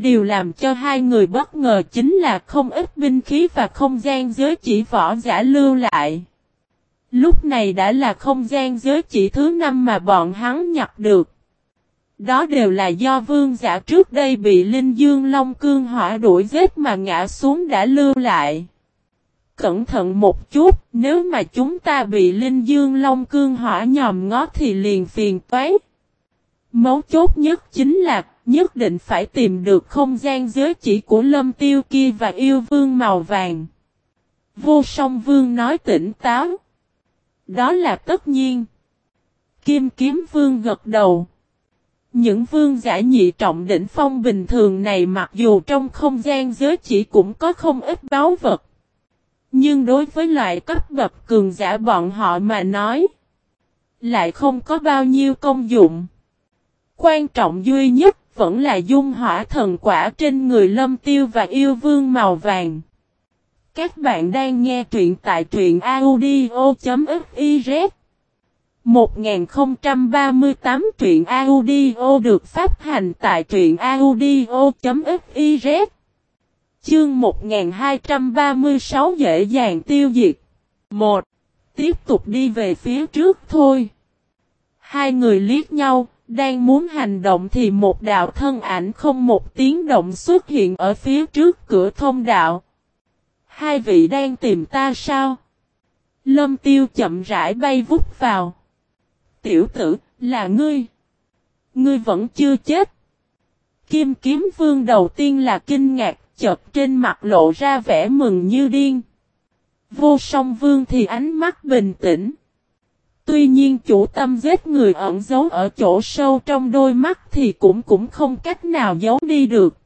Điều làm cho hai người bất ngờ chính là không ít binh khí và không gian giới chỉ võ giả lưu lại. Lúc này đã là không gian giới chỉ thứ năm mà bọn hắn nhặt được. Đó đều là do vương giả trước đây bị Linh Dương Long Cương hỏa đuổi giết mà ngã xuống đã lưu lại. Cẩn thận một chút, nếu mà chúng ta bị Linh Dương Long Cương hỏa nhòm ngó thì liền phiền toái. Mấu chốt nhất chính là, nhất định phải tìm được không gian giới chỉ của lâm tiêu kia và yêu vương màu vàng. Vô song vương nói tỉnh táo. Đó là tất nhiên. Kim kiếm vương gật đầu. Những vương giả nhị trọng đỉnh phong bình thường này mặc dù trong không gian giới chỉ cũng có không ít báu vật. Nhưng đối với loại cấp bậc cường giả bọn họ mà nói, lại không có bao nhiêu công dụng. Quan trọng duy nhất vẫn là dung hỏa thần quả trên người lâm tiêu và yêu vương màu vàng. Các bạn đang nghe truyện tại truyện audio.fiz 1038 truyện audio được phát hành tại truyện audio.fiz Chương 1236 dễ dàng tiêu diệt 1. Tiếp tục đi về phía trước thôi. Hai người liếc nhau, đang muốn hành động thì một đạo thân ảnh không một tiếng động xuất hiện ở phía trước cửa thông đạo. Hai vị đang tìm ta sao? Lâm tiêu chậm rãi bay vút vào. Tiểu tử, là ngươi. Ngươi vẫn chưa chết. Kim kiếm vương đầu tiên là kinh ngạc, chợt trên mặt lộ ra vẻ mừng như điên. Vô song vương thì ánh mắt bình tĩnh. Tuy nhiên chủ tâm giết người ẩn giấu ở chỗ sâu trong đôi mắt thì cũng cũng không cách nào giấu đi được.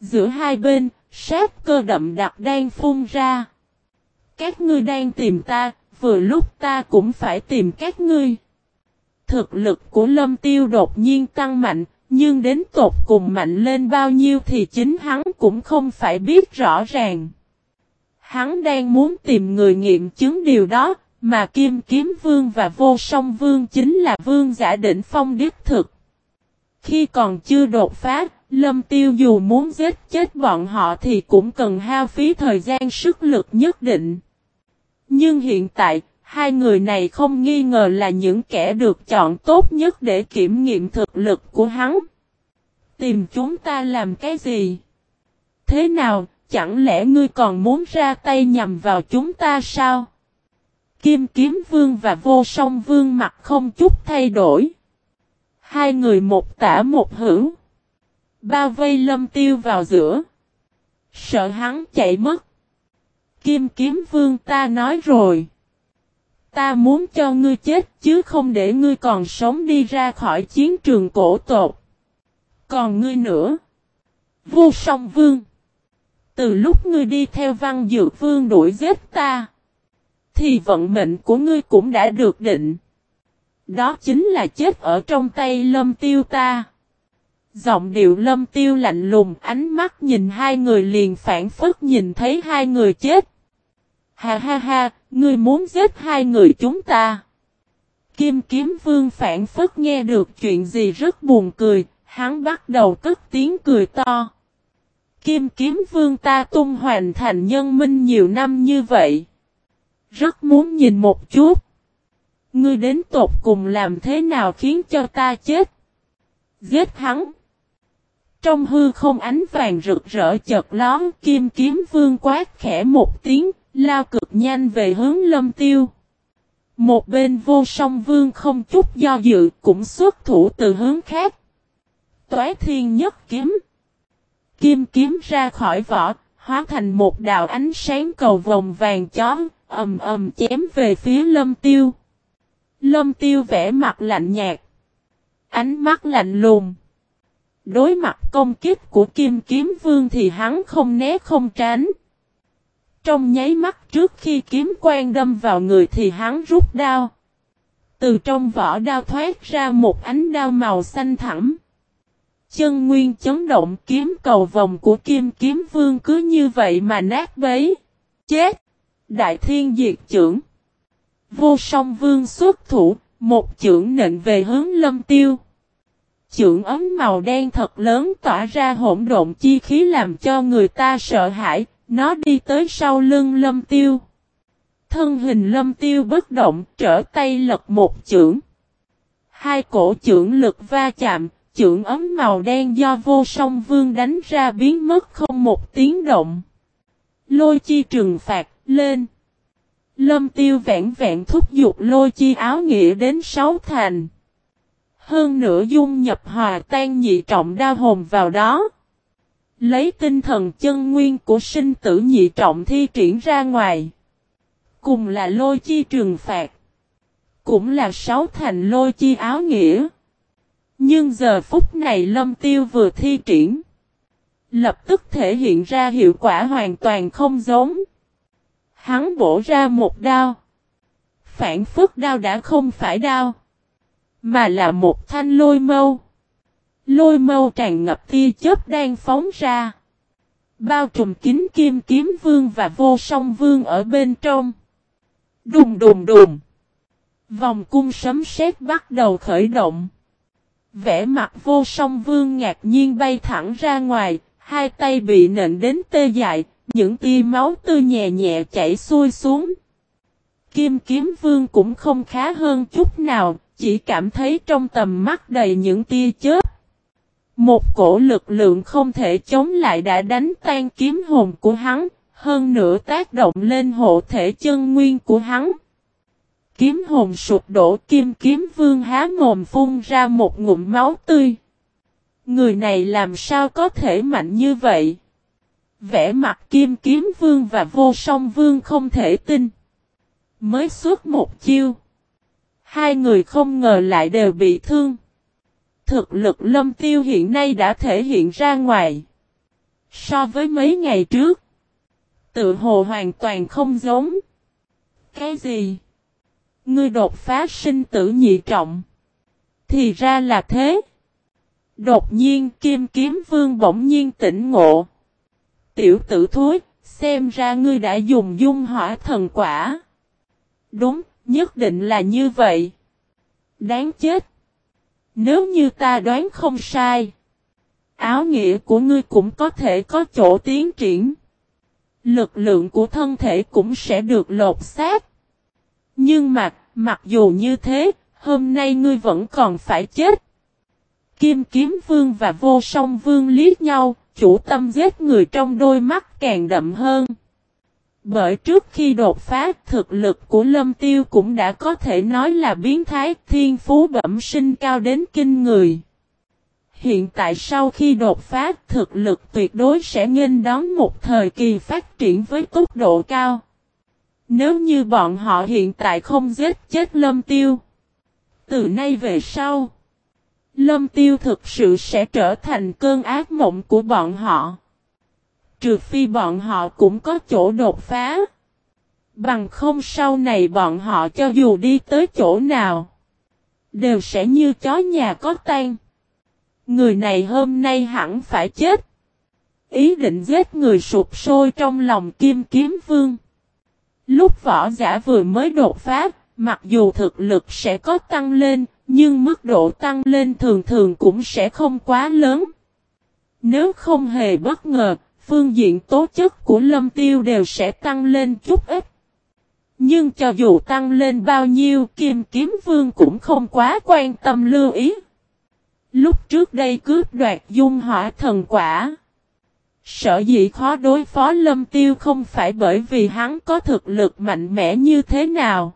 Giữa hai bên, sát cơ đậm đặc đang phun ra. Các ngươi đang tìm ta, vừa lúc ta cũng phải tìm các ngươi. Thực lực của lâm tiêu đột nhiên tăng mạnh, nhưng đến tột cùng mạnh lên bao nhiêu thì chính hắn cũng không phải biết rõ ràng. Hắn đang muốn tìm người nghiệm chứng điều đó, mà Kim Kiếm Vương và Vô Song Vương chính là vương giả đỉnh phong đích thực. Khi còn chưa đột phá, Lâm Tiêu dù muốn giết chết bọn họ thì cũng cần hao phí thời gian sức lực nhất định. Nhưng hiện tại, hai người này không nghi ngờ là những kẻ được chọn tốt nhất để kiểm nghiệm thực lực của hắn. Tìm chúng ta làm cái gì? Thế nào, chẳng lẽ ngươi còn muốn ra tay nhằm vào chúng ta sao? Kim Kiếm Vương và Vô Song Vương mặt không chút thay đổi. Hai người một tả một hữu. Bao vây lâm tiêu vào giữa. Sợ hắn chạy mất. Kim Kiếm Vương ta nói rồi. Ta muốn cho ngươi chết chứ không để ngươi còn sống đi ra khỏi chiến trường cổ tột. Còn ngươi nữa. Vô song vương. Từ lúc ngươi đi theo văn dược vương đuổi giết ta thì vận mệnh của ngươi cũng đã được định. Đó chính là chết ở trong tay lâm tiêu ta. Giọng điệu lâm tiêu lạnh lùng ánh mắt nhìn hai người liền phản phất nhìn thấy hai người chết. Ha ha ha, ngươi muốn giết hai người chúng ta. Kim kiếm vương phản phất nghe được chuyện gì rất buồn cười, hắn bắt đầu cất tiếng cười to. Kim kiếm vương ta tung hoàn thành nhân minh nhiều năm như vậy. Rất muốn nhìn một chút. Ngươi đến tột cùng làm thế nào khiến cho ta chết? Giết hắn. Trong hư không ánh vàng rực rỡ chợt lón kim kiếm vương quát khẽ một tiếng, lao cực nhanh về hướng lâm tiêu. Một bên vô song vương không chút do dự cũng xuất thủ từ hướng khác. Toái thiên nhất kiếm. Kim kiếm ra khỏi vỏ, hóa thành một đạo ánh sáng cầu vòng vàng chó, ầm ầm chém về phía lâm tiêu. Lâm tiêu vẽ mặt lạnh nhạt. Ánh mắt lạnh lùng. Đối mặt công kích của kim kiếm vương thì hắn không né không tránh. Trong nháy mắt trước khi kiếm quan đâm vào người thì hắn rút đao. Từ trong vỏ đao thoát ra một ánh đao màu xanh thẳm. Chân nguyên chấn động kiếm cầu vòng của kim kiếm vương cứ như vậy mà nát bấy. Chết! Đại thiên diệt trưởng. Vô song vương xuất thủ, một trưởng nện về hướng lâm tiêu. trưởng ấm màu đen thật lớn tỏa ra hỗn độn chi khí làm cho người ta sợ hãi, nó đi tới sau lưng lâm tiêu. Thân hình lâm tiêu bất động, trở tay lật một trưởng Hai cổ trưởng lực va chạm, trưởng ấm màu đen do vô song vương đánh ra biến mất không một tiếng động. Lôi chi trừng phạt, lên. Lâm tiêu vẹn vẹn thúc giục lôi chi áo nghĩa đến sáu thành. Hơn nữa dung nhập hòa tan nhị trọng đa hồn vào đó. Lấy tinh thần chân nguyên của sinh tử nhị trọng thi triển ra ngoài. Cùng là lôi chi trừng phạt. Cũng là sáu thành lôi chi áo nghĩa. Nhưng giờ phút này lâm tiêu vừa thi triển. Lập tức thể hiện ra hiệu quả hoàn toàn không giống. Hắn bổ ra một đao. Phản phức đao đã không phải đao. Mà là một thanh lôi mâu. Lôi mâu tràn ngập tia chớp đang phóng ra. Bao trùm kính kim kiếm vương và vô song vương ở bên trong. Đùng đùng đùng. Vòng cung sấm sét bắt đầu khởi động. Vẽ mặt vô song vương ngạc nhiên bay thẳng ra ngoài, hai tay bị nện đến tê dại, những tia máu tươi nhẹ nhẹ chảy xuôi xuống. Kim kiếm vương cũng không khá hơn chút nào, chỉ cảm thấy trong tầm mắt đầy những tia chớp. Một cổ lực lượng không thể chống lại đã đánh tan kiếm hồn của hắn, hơn nữa tác động lên hộ thể chân nguyên của hắn. Kiếm hồn sụp đổ kim kiếm vương há mồm phun ra một ngụm máu tươi. Người này làm sao có thể mạnh như vậy? Vẽ mặt kim kiếm vương và vô song vương không thể tin. Mới suốt một chiêu. Hai người không ngờ lại đều bị thương. Thực lực lâm tiêu hiện nay đã thể hiện ra ngoài. So với mấy ngày trước. Tự hồ hoàn toàn không giống. Cái gì? Ngươi đột phá sinh tử nhị trọng. Thì ra là thế. Đột nhiên kim kiếm vương bỗng nhiên tỉnh ngộ. Tiểu tử thối, xem ra ngươi đã dùng dung hỏa thần quả. Đúng, nhất định là như vậy. Đáng chết. Nếu như ta đoán không sai. Áo nghĩa của ngươi cũng có thể có chỗ tiến triển. Lực lượng của thân thể cũng sẽ được lột xác. Nhưng mà, mặc dù như thế, hôm nay ngươi vẫn còn phải chết. Kim kiếm vương và vô song vương liếc nhau, chủ tâm giết người trong đôi mắt càng đậm hơn. Bởi trước khi đột phá, thực lực của lâm tiêu cũng đã có thể nói là biến thái, thiên phú bẩm sinh cao đến kinh người. Hiện tại sau khi đột phá, thực lực tuyệt đối sẽ nghênh đón một thời kỳ phát triển với tốc độ cao. Nếu như bọn họ hiện tại không giết chết lâm tiêu. Từ nay về sau. Lâm tiêu thực sự sẽ trở thành cơn ác mộng của bọn họ. Trừ phi bọn họ cũng có chỗ đột phá. Bằng không sau này bọn họ cho dù đi tới chỗ nào. Đều sẽ như chó nhà có tan. Người này hôm nay hẳn phải chết. Ý định giết người sụp sôi trong lòng kim kiếm vương. Lúc võ giả vừa mới đột phá, mặc dù thực lực sẽ có tăng lên, nhưng mức độ tăng lên thường thường cũng sẽ không quá lớn. Nếu không hề bất ngờ, phương diện tố chất của lâm tiêu đều sẽ tăng lên chút ít. Nhưng cho dù tăng lên bao nhiêu kim kiếm vương cũng không quá quan tâm lưu ý. Lúc trước đây cướp đoạt dung hỏa thần quả. Sở dĩ khó đối phó lâm tiêu không phải bởi vì hắn có thực lực mạnh mẽ như thế nào.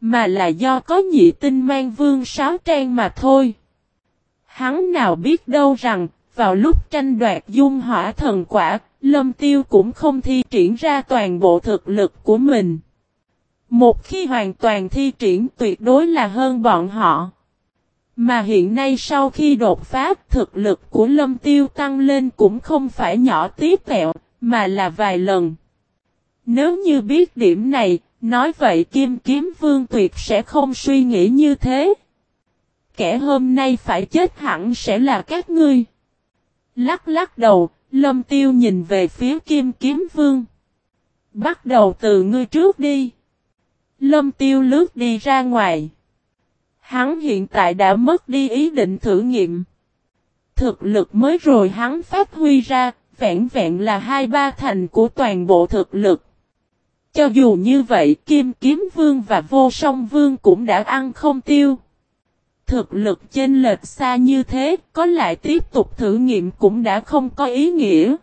Mà là do có nhị tinh mang vương sáo trang mà thôi. Hắn nào biết đâu rằng, vào lúc tranh đoạt dung hỏa thần quả, lâm tiêu cũng không thi triển ra toàn bộ thực lực của mình. Một khi hoàn toàn thi triển tuyệt đối là hơn bọn họ. Mà hiện nay sau khi đột phá thực lực của lâm tiêu tăng lên cũng không phải nhỏ tí tẹo, mà là vài lần. Nếu như biết điểm này, nói vậy Kim Kiếm Vương tuyệt sẽ không suy nghĩ như thế. Kẻ hôm nay phải chết hẳn sẽ là các ngươi. Lắc lắc đầu, lâm tiêu nhìn về phía Kim Kiếm Vương. Bắt đầu từ ngươi trước đi. Lâm tiêu lướt đi ra ngoài. Hắn hiện tại đã mất đi ý định thử nghiệm. Thực lực mới rồi hắn phát huy ra, vẹn vẹn là hai ba thành của toàn bộ thực lực. Cho dù như vậy, Kim Kiếm Vương và Vô Song Vương cũng đã ăn không tiêu. Thực lực chênh lệch xa như thế, có lại tiếp tục thử nghiệm cũng đã không có ý nghĩa.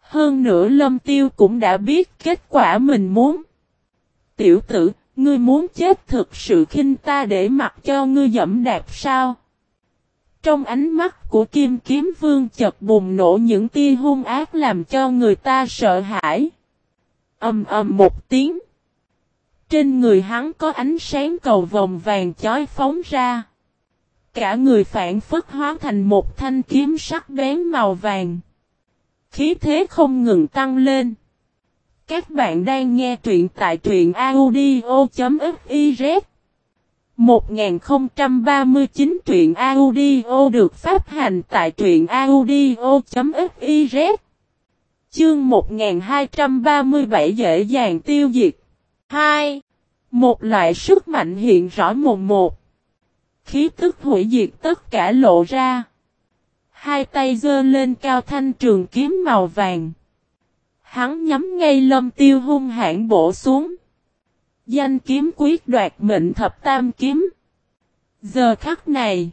Hơn nữa Lâm Tiêu cũng đã biết kết quả mình muốn. Tiểu tử, ngươi muốn chết thực sự khinh ta để mặc cho ngươi dẫm đạp sao? Trong ánh mắt của Kim Kiếm Vương chợt bùng nổ những tia hung ác làm cho người ta sợ hãi. Âm ầm một tiếng. Trên người hắn có ánh sáng cầu vòng vàng chói phóng ra. Cả người phản phất hóa thành một thanh kiếm sắc bén màu vàng. Khí thế không ngừng tăng lên. Các bạn đang nghe truyện tại truyện audio.fiz 1039 truyện audio được phát hành tại truyện audio.fiz Chương 1237 dễ dàng tiêu diệt 2. Một loại sức mạnh hiện rõ mồm một. Khí tức hủy diệt tất cả lộ ra. Hai tay giơ lên cao thanh trường kiếm màu vàng. Hắn nhắm ngay lâm tiêu hung hãn bổ xuống. Danh kiếm quyết đoạt mệnh thập tam kiếm. Giờ khắc này.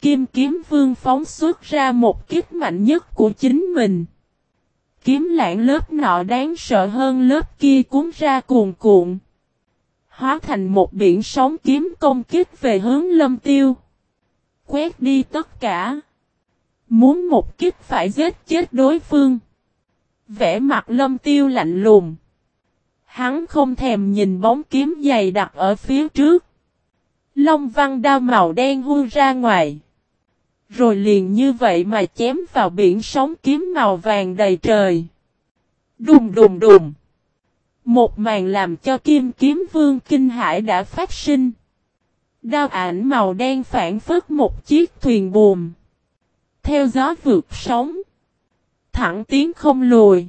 Kim kiếm vương phóng xuất ra một kiếp mạnh nhất của chính mình. Kiếm lãng lớp nọ đáng sợ hơn lớp kia cuốn ra cuồn cuộn. Hóa thành một biển sóng kiếm công kích về hướng lâm tiêu. Quét đi tất cả. Muốn một kích phải giết chết đối phương. Vẽ mặt lâm tiêu lạnh lùng. Hắn không thèm nhìn bóng kiếm dày đặt ở phía trước. Long văn đao màu đen hư ra ngoài. Rồi liền như vậy mà chém vào biển sóng kiếm màu vàng đầy trời. Đùng đùng đùng. Một màn làm cho kim kiếm vương kinh hải đã phát sinh. Đao ảnh màu đen phản phất một chiếc thuyền buồm. Theo gió vượt sóng. Thẳng tiến không lùi.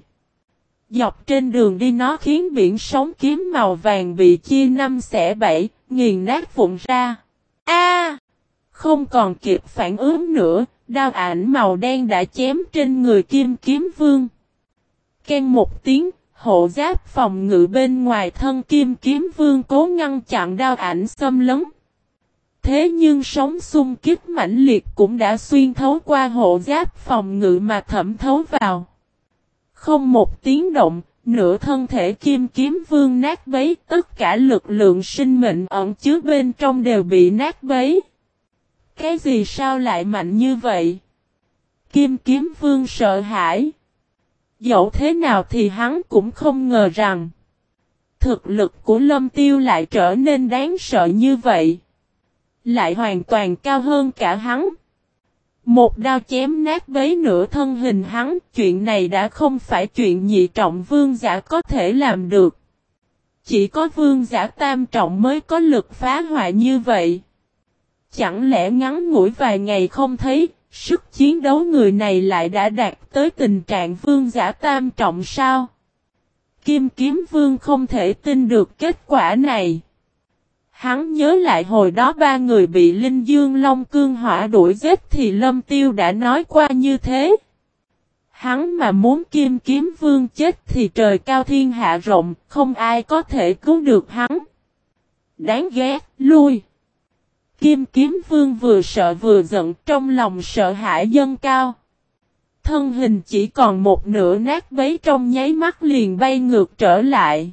Dọc trên đường đi nó khiến biển sóng kiếm màu vàng bị chia năm xẻ bảy, nghiền nát vụn ra. A! Không còn kịp phản ứng nữa, đao ảnh màu đen đã chém trên người kim kiếm vương. Ken một tiếng, hộ giáp phòng ngự bên ngoài thân kim kiếm vương cố ngăn chặn đao ảnh xâm lấn. Thế nhưng sóng xung kích mãnh liệt cũng đã xuyên thấu qua hộ giáp phòng ngự mà thẩm thấu vào. Không một tiếng động, nửa thân thể kim kiếm vương nát bấy, tất cả lực lượng sinh mệnh ẩn chứa bên trong đều bị nát bấy. Cái gì sao lại mạnh như vậy? Kim kiếm vương sợ hãi. Dẫu thế nào thì hắn cũng không ngờ rằng thực lực của lâm tiêu lại trở nên đáng sợ như vậy. Lại hoàn toàn cao hơn cả hắn. Một đao chém nát bấy nửa thân hình hắn, chuyện này đã không phải chuyện nhị trọng vương giả có thể làm được. Chỉ có vương giả tam trọng mới có lực phá hoại như vậy. Chẳng lẽ ngắn ngủi vài ngày không thấy, sức chiến đấu người này lại đã đạt tới tình trạng vương giả tam trọng sao? Kim kiếm vương không thể tin được kết quả này. Hắn nhớ lại hồi đó ba người bị Linh Dương Long Cương Hỏa đuổi giết thì Lâm Tiêu đã nói qua như thế. Hắn mà muốn kim kiếm vương chết thì trời cao thiên hạ rộng, không ai có thể cứu được hắn. Đáng ghét, lui. Kim kiếm vương vừa sợ vừa giận trong lòng sợ hãi dân cao. Thân hình chỉ còn một nửa nát bấy trong nháy mắt liền bay ngược trở lại.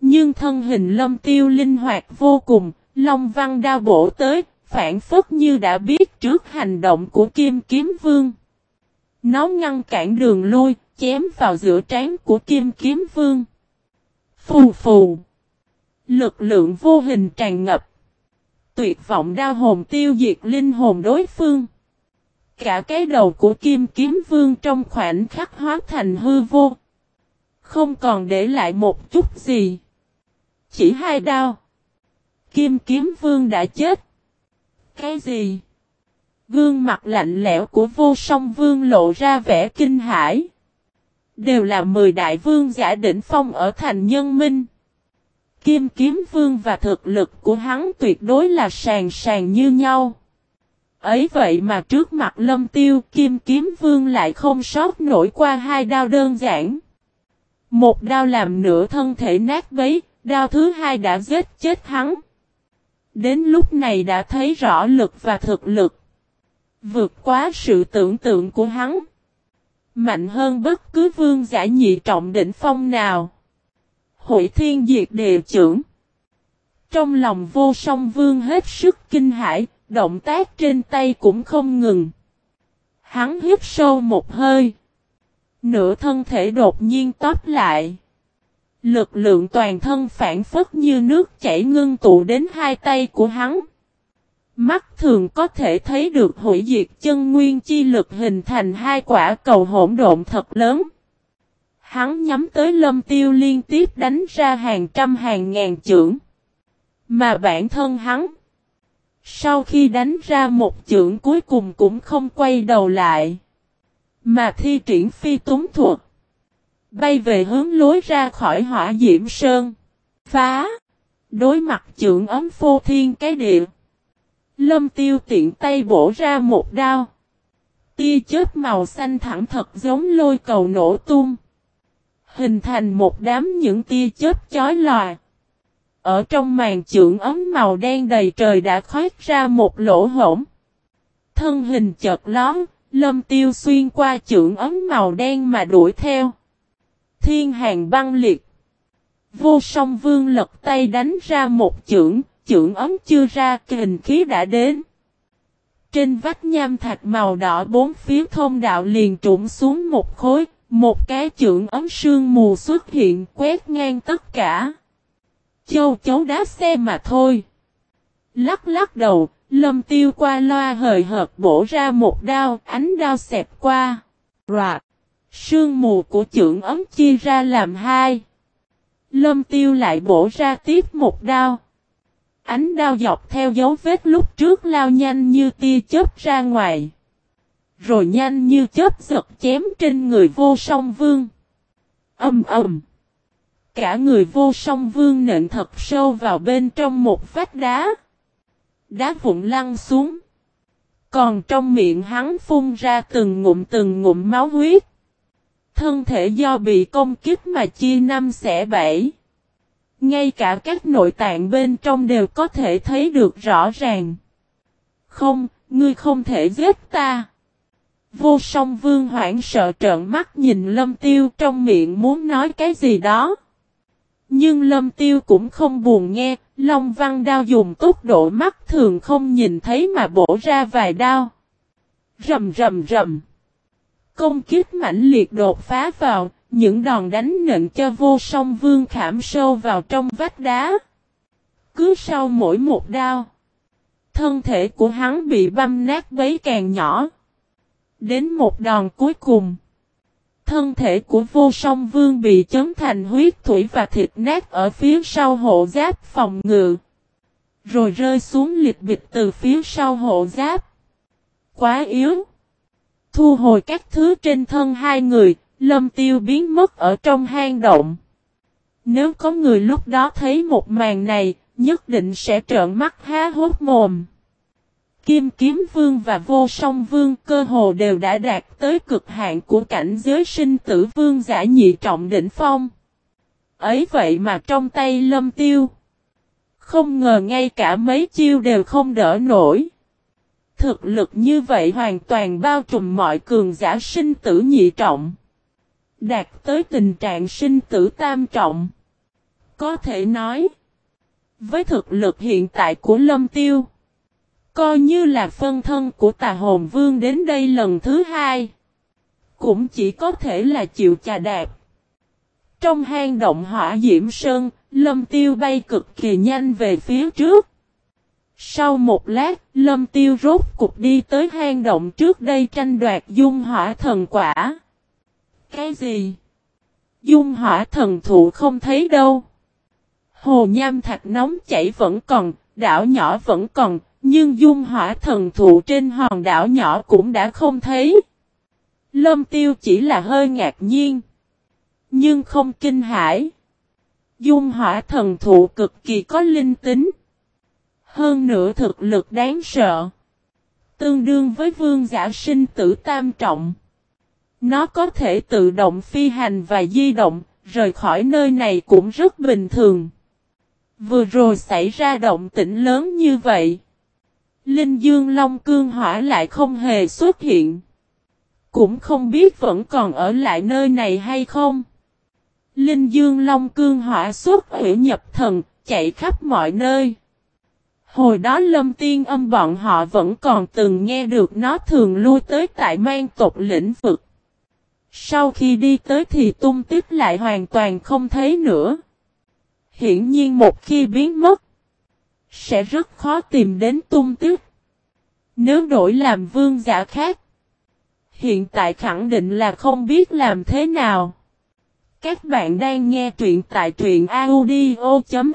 Nhưng thân hình lâm tiêu linh hoạt vô cùng, Long văn đao bổ tới, phản phất như đã biết trước hành động của Kim Kiếm Vương. Nó ngăn cản đường lui, chém vào giữa trán của Kim Kiếm Vương. Phù phù. Lực lượng vô hình tràn ngập. Tuyệt vọng đao hồn tiêu diệt linh hồn đối phương. Cả cái đầu của Kim Kiếm Vương trong khoảnh khắc hóa thành hư vô. Không còn để lại một chút gì. Chỉ hai đao. Kim kiếm vương đã chết. Cái gì? Gương mặt lạnh lẽo của vô song vương lộ ra vẻ kinh hãi. Đều là mười đại vương giả đỉnh phong ở thành nhân minh. Kim Kiếm Vương và thực lực của hắn tuyệt đối là sàn sàn như nhau. Ấy vậy mà trước mặt lâm tiêu Kim Kiếm Vương lại không sót nổi qua hai đao đơn giản. Một đao làm nửa thân thể nát bấy, đao thứ hai đã giết chết hắn. Đến lúc này đã thấy rõ lực và thực lực. Vượt quá sự tưởng tượng của hắn. Mạnh hơn bất cứ vương giả nhị trọng đỉnh phong nào. Hội thiên diệt đều trưởng. Trong lòng vô song vương hết sức kinh hãi, động tác trên tay cũng không ngừng. Hắn hít sâu một hơi. Nửa thân thể đột nhiên tóp lại. Lực lượng toàn thân phản phất như nước chảy ngưng tụ đến hai tay của hắn. Mắt thường có thể thấy được hủy diệt chân nguyên chi lực hình thành hai quả cầu hỗn độn thật lớn. Hắn nhắm tới lâm tiêu liên tiếp đánh ra hàng trăm hàng ngàn chưởng. Mà bản thân hắn, sau khi đánh ra một chưởng cuối cùng cũng không quay đầu lại. Mà thi triển phi túng thuật. Bay về hướng lối ra khỏi hỏa diễm sơn. Phá. Đối mặt chưởng ấm phô thiên cái địa. Lâm tiêu tiện tay bổ ra một đao. Tia chớp màu xanh thẳng thật giống lôi cầu nổ tung. Hình thành một đám những tia chớp chói lòa. Ở trong màn chưởng ấm màu đen đầy trời đã khoét ra một lỗ hổng. Thân hình chợt lón, lâm tiêu xuyên qua chưởng ấm màu đen mà đuổi theo. Thiên hàng băng liệt. Vô song vương lật tay đánh ra một chưởng, chưởng ấm chưa ra kình khí đã đến. Trên vách nham thạch màu đỏ bốn phía thông đạo liền trụng xuống một khối, một cái trưởng ấm sương mù xuất hiện quét ngang tất cả. Châu chấu đá xe mà thôi. Lắc lắc đầu, lâm tiêu qua loa hời hợt bổ ra một đao, ánh đao xẹp qua. Rạc. Sương mù của trưởng ấm chia ra làm hai. Lâm tiêu lại bổ ra tiếp một đao. Ánh đao dọc theo dấu vết lúc trước lao nhanh như tia chớp ra ngoài. Rồi nhanh như chớp giật chém trên người vô song vương. Âm ầm. Cả người vô song vương nện thật sâu vào bên trong một vách đá. Đá vụn lăn xuống. Còn trong miệng hắn phun ra từng ngụm từng ngụm máu huyết. Thân thể do bị công kích mà chia năm xẻ bảy. Ngay cả các nội tạng bên trong đều có thể thấy được rõ ràng. Không, ngươi không thể giết ta. Vô song vương hoảng sợ trợn mắt nhìn lâm tiêu trong miệng muốn nói cái gì đó. Nhưng lâm tiêu cũng không buồn nghe, Long văn đao dùng tốc độ mắt thường không nhìn thấy mà bổ ra vài đao. Rầm rầm rầm. Công kích mãnh liệt đột phá vào, những đòn đánh nện cho vô song vương khảm sâu vào trong vách đá. Cứ sau mỗi một đao, thân thể của hắn bị băm nát bấy càng nhỏ. Đến một đòn cuối cùng, thân thể của vô song vương bị chấn thành huyết thủy và thịt nát ở phía sau hộ giáp phòng ngự. Rồi rơi xuống liệt bịch từ phía sau hộ giáp. Quá yếu. Thu hồi các thứ trên thân hai người, lâm tiêu biến mất ở trong hang động. Nếu có người lúc đó thấy một màn này, nhất định sẽ trợn mắt há hốt mồm. Kim Kiếm Vương và Vô Song Vương cơ hồ đều đã đạt tới cực hạn của cảnh giới sinh tử vương giả nhị trọng đỉnh phong. Ấy vậy mà trong tay lâm tiêu. Không ngờ ngay cả mấy chiêu đều không đỡ nổi. Thực lực như vậy hoàn toàn bao trùm mọi cường giả sinh tử nhị trọng. Đạt tới tình trạng sinh tử tam trọng. Có thể nói. Với thực lực hiện tại của lâm tiêu. Coi như là phân thân của tà hồn vương đến đây lần thứ hai. Cũng chỉ có thể là chịu chà đạp. Trong hang động hỏa diễm sơn, lâm tiêu bay cực kỳ nhanh về phía trước. Sau một lát, lâm tiêu rốt cục đi tới hang động trước đây tranh đoạt dung hỏa thần quả. Cái gì? Dung hỏa thần thụ không thấy đâu. Hồ nham thạch nóng chảy vẫn còn, đảo nhỏ vẫn còn, nhưng dung hỏa thần thụ trên hòn đảo nhỏ cũng đã không thấy. Lâm tiêu chỉ là hơi ngạc nhiên. Nhưng không kinh hãi. dung hỏa thần thụ cực kỳ có linh tính. Hơn nữa thực lực đáng sợ. Tương đương với vương giả sinh tử tam trọng. Nó có thể tự động phi hành và di động, rời khỏi nơi này cũng rất bình thường. Vừa rồi xảy ra động tĩnh lớn như vậy. Linh Dương Long Cương Hỏa lại không hề xuất hiện. Cũng không biết vẫn còn ở lại nơi này hay không. Linh Dương Long Cương Hỏa xuất hủy nhập thần, chạy khắp mọi nơi. Hồi đó Lâm Tiên âm bọn họ vẫn còn từng nghe được nó thường lui tới tại mang tộc lĩnh vực. Sau khi đi tới thì tung tích lại hoàn toàn không thấy nữa. Hiển nhiên một khi biến mất, sẽ rất khó tìm đến tung tích. Nếu đổi làm vương giả khác, hiện tại khẳng định là không biết làm thế nào. Các bạn đang nghe truyện tại truyện audio.fiz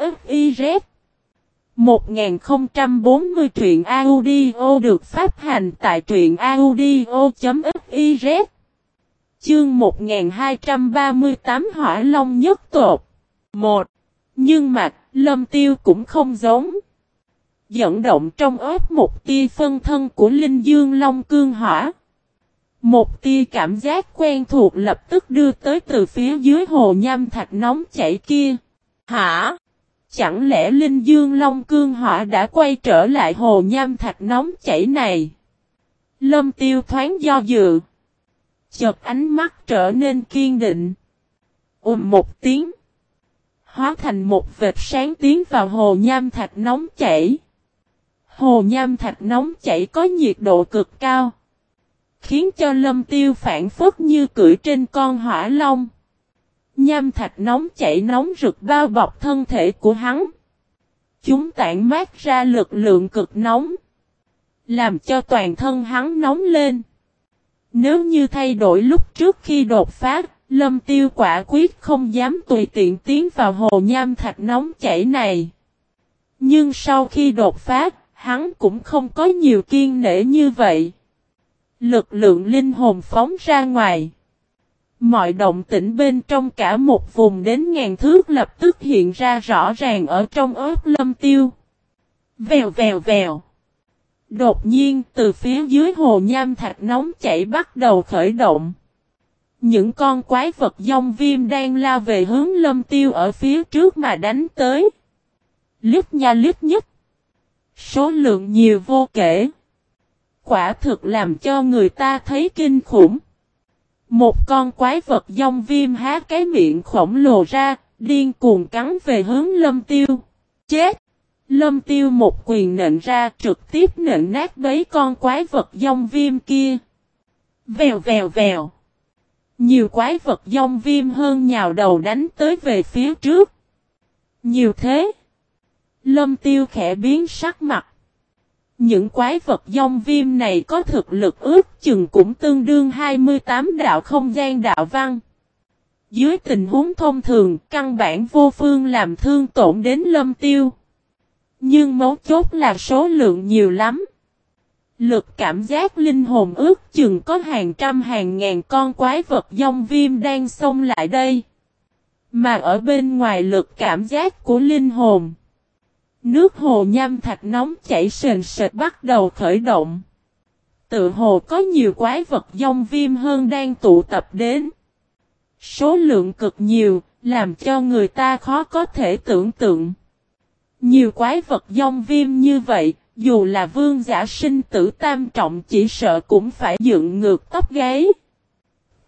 1040 truyện audio được phát hành tại truyện audio.fiz Chương 1238 Hỏa Long nhất tột 1. Nhưng mà, Lâm Tiêu cũng không giống. Dẫn động trong ớt một tia phân thân của Linh Dương Long Cương Hỏa. Một tia cảm giác quen thuộc lập tức đưa tới từ phía dưới hồ nham thạch nóng chảy kia. Hả? Chẳng lẽ Linh Dương Long Cương Hỏa đã quay trở lại hồ nham thạch nóng chảy này? Lâm tiêu thoáng do dự. Chợt ánh mắt trở nên kiên định. Ôm một tiếng. Hóa thành một vệt sáng tiến vào hồ nham thạch nóng chảy. Hồ nham thạch nóng chảy có nhiệt độ cực cao. Khiến cho lâm tiêu phản phất như cưỡi trên con hỏa long. Nham thạch nóng chảy nóng rực bao bọc thân thể của hắn. Chúng tản mát ra lực lượng cực nóng. Làm cho toàn thân hắn nóng lên. Nếu như thay đổi lúc trước khi đột phá, lâm tiêu quả quyết không dám tùy tiện tiến vào hồ nham thạch nóng chảy này. Nhưng sau khi đột phá, hắn cũng không có nhiều kiên nể như vậy. Lực lượng linh hồn phóng ra ngoài. Mọi động tĩnh bên trong cả một vùng đến ngàn thước lập tức hiện ra rõ ràng ở trong ớt lâm tiêu. Vèo vèo vèo. Đột nhiên, từ phía dưới hồ nham thạch nóng chảy bắt đầu khởi động. Những con quái vật dông viêm đang lao về hướng lâm tiêu ở phía trước mà đánh tới. Lít nha lít nhất. Số lượng nhiều vô kể. Quả thực làm cho người ta thấy kinh khủng. Một con quái vật dông viêm há cái miệng khổng lồ ra, điên cuồng cắn về hướng lâm tiêu. Chết! Lâm tiêu một quyền nện ra trực tiếp nện nát bấy con quái vật dông viêm kia. Vèo vèo vèo. Nhiều quái vật dông viêm hơn nhào đầu đánh tới về phía trước. Nhiều thế. Lâm tiêu khẽ biến sắc mặt. Những quái vật dông viêm này có thực lực ước chừng cũng tương đương 28 đạo không gian đạo văn. Dưới tình huống thông thường, căn bản vô phương làm thương tổn đến lâm tiêu. Nhưng mấu chốt là số lượng nhiều lắm. Lực cảm giác linh hồn ước chừng có hàng trăm hàng ngàn con quái vật dông viêm đang xông lại đây. Mà ở bên ngoài lực cảm giác của linh hồn. Nước hồ nham thạch nóng chảy sền sệt bắt đầu khởi động. Tự hồ có nhiều quái vật dông viêm hơn đang tụ tập đến. Số lượng cực nhiều, làm cho người ta khó có thể tưởng tượng. Nhiều quái vật dông viêm như vậy, dù là vương giả sinh tử tam trọng chỉ sợ cũng phải dựng ngược tóc gáy.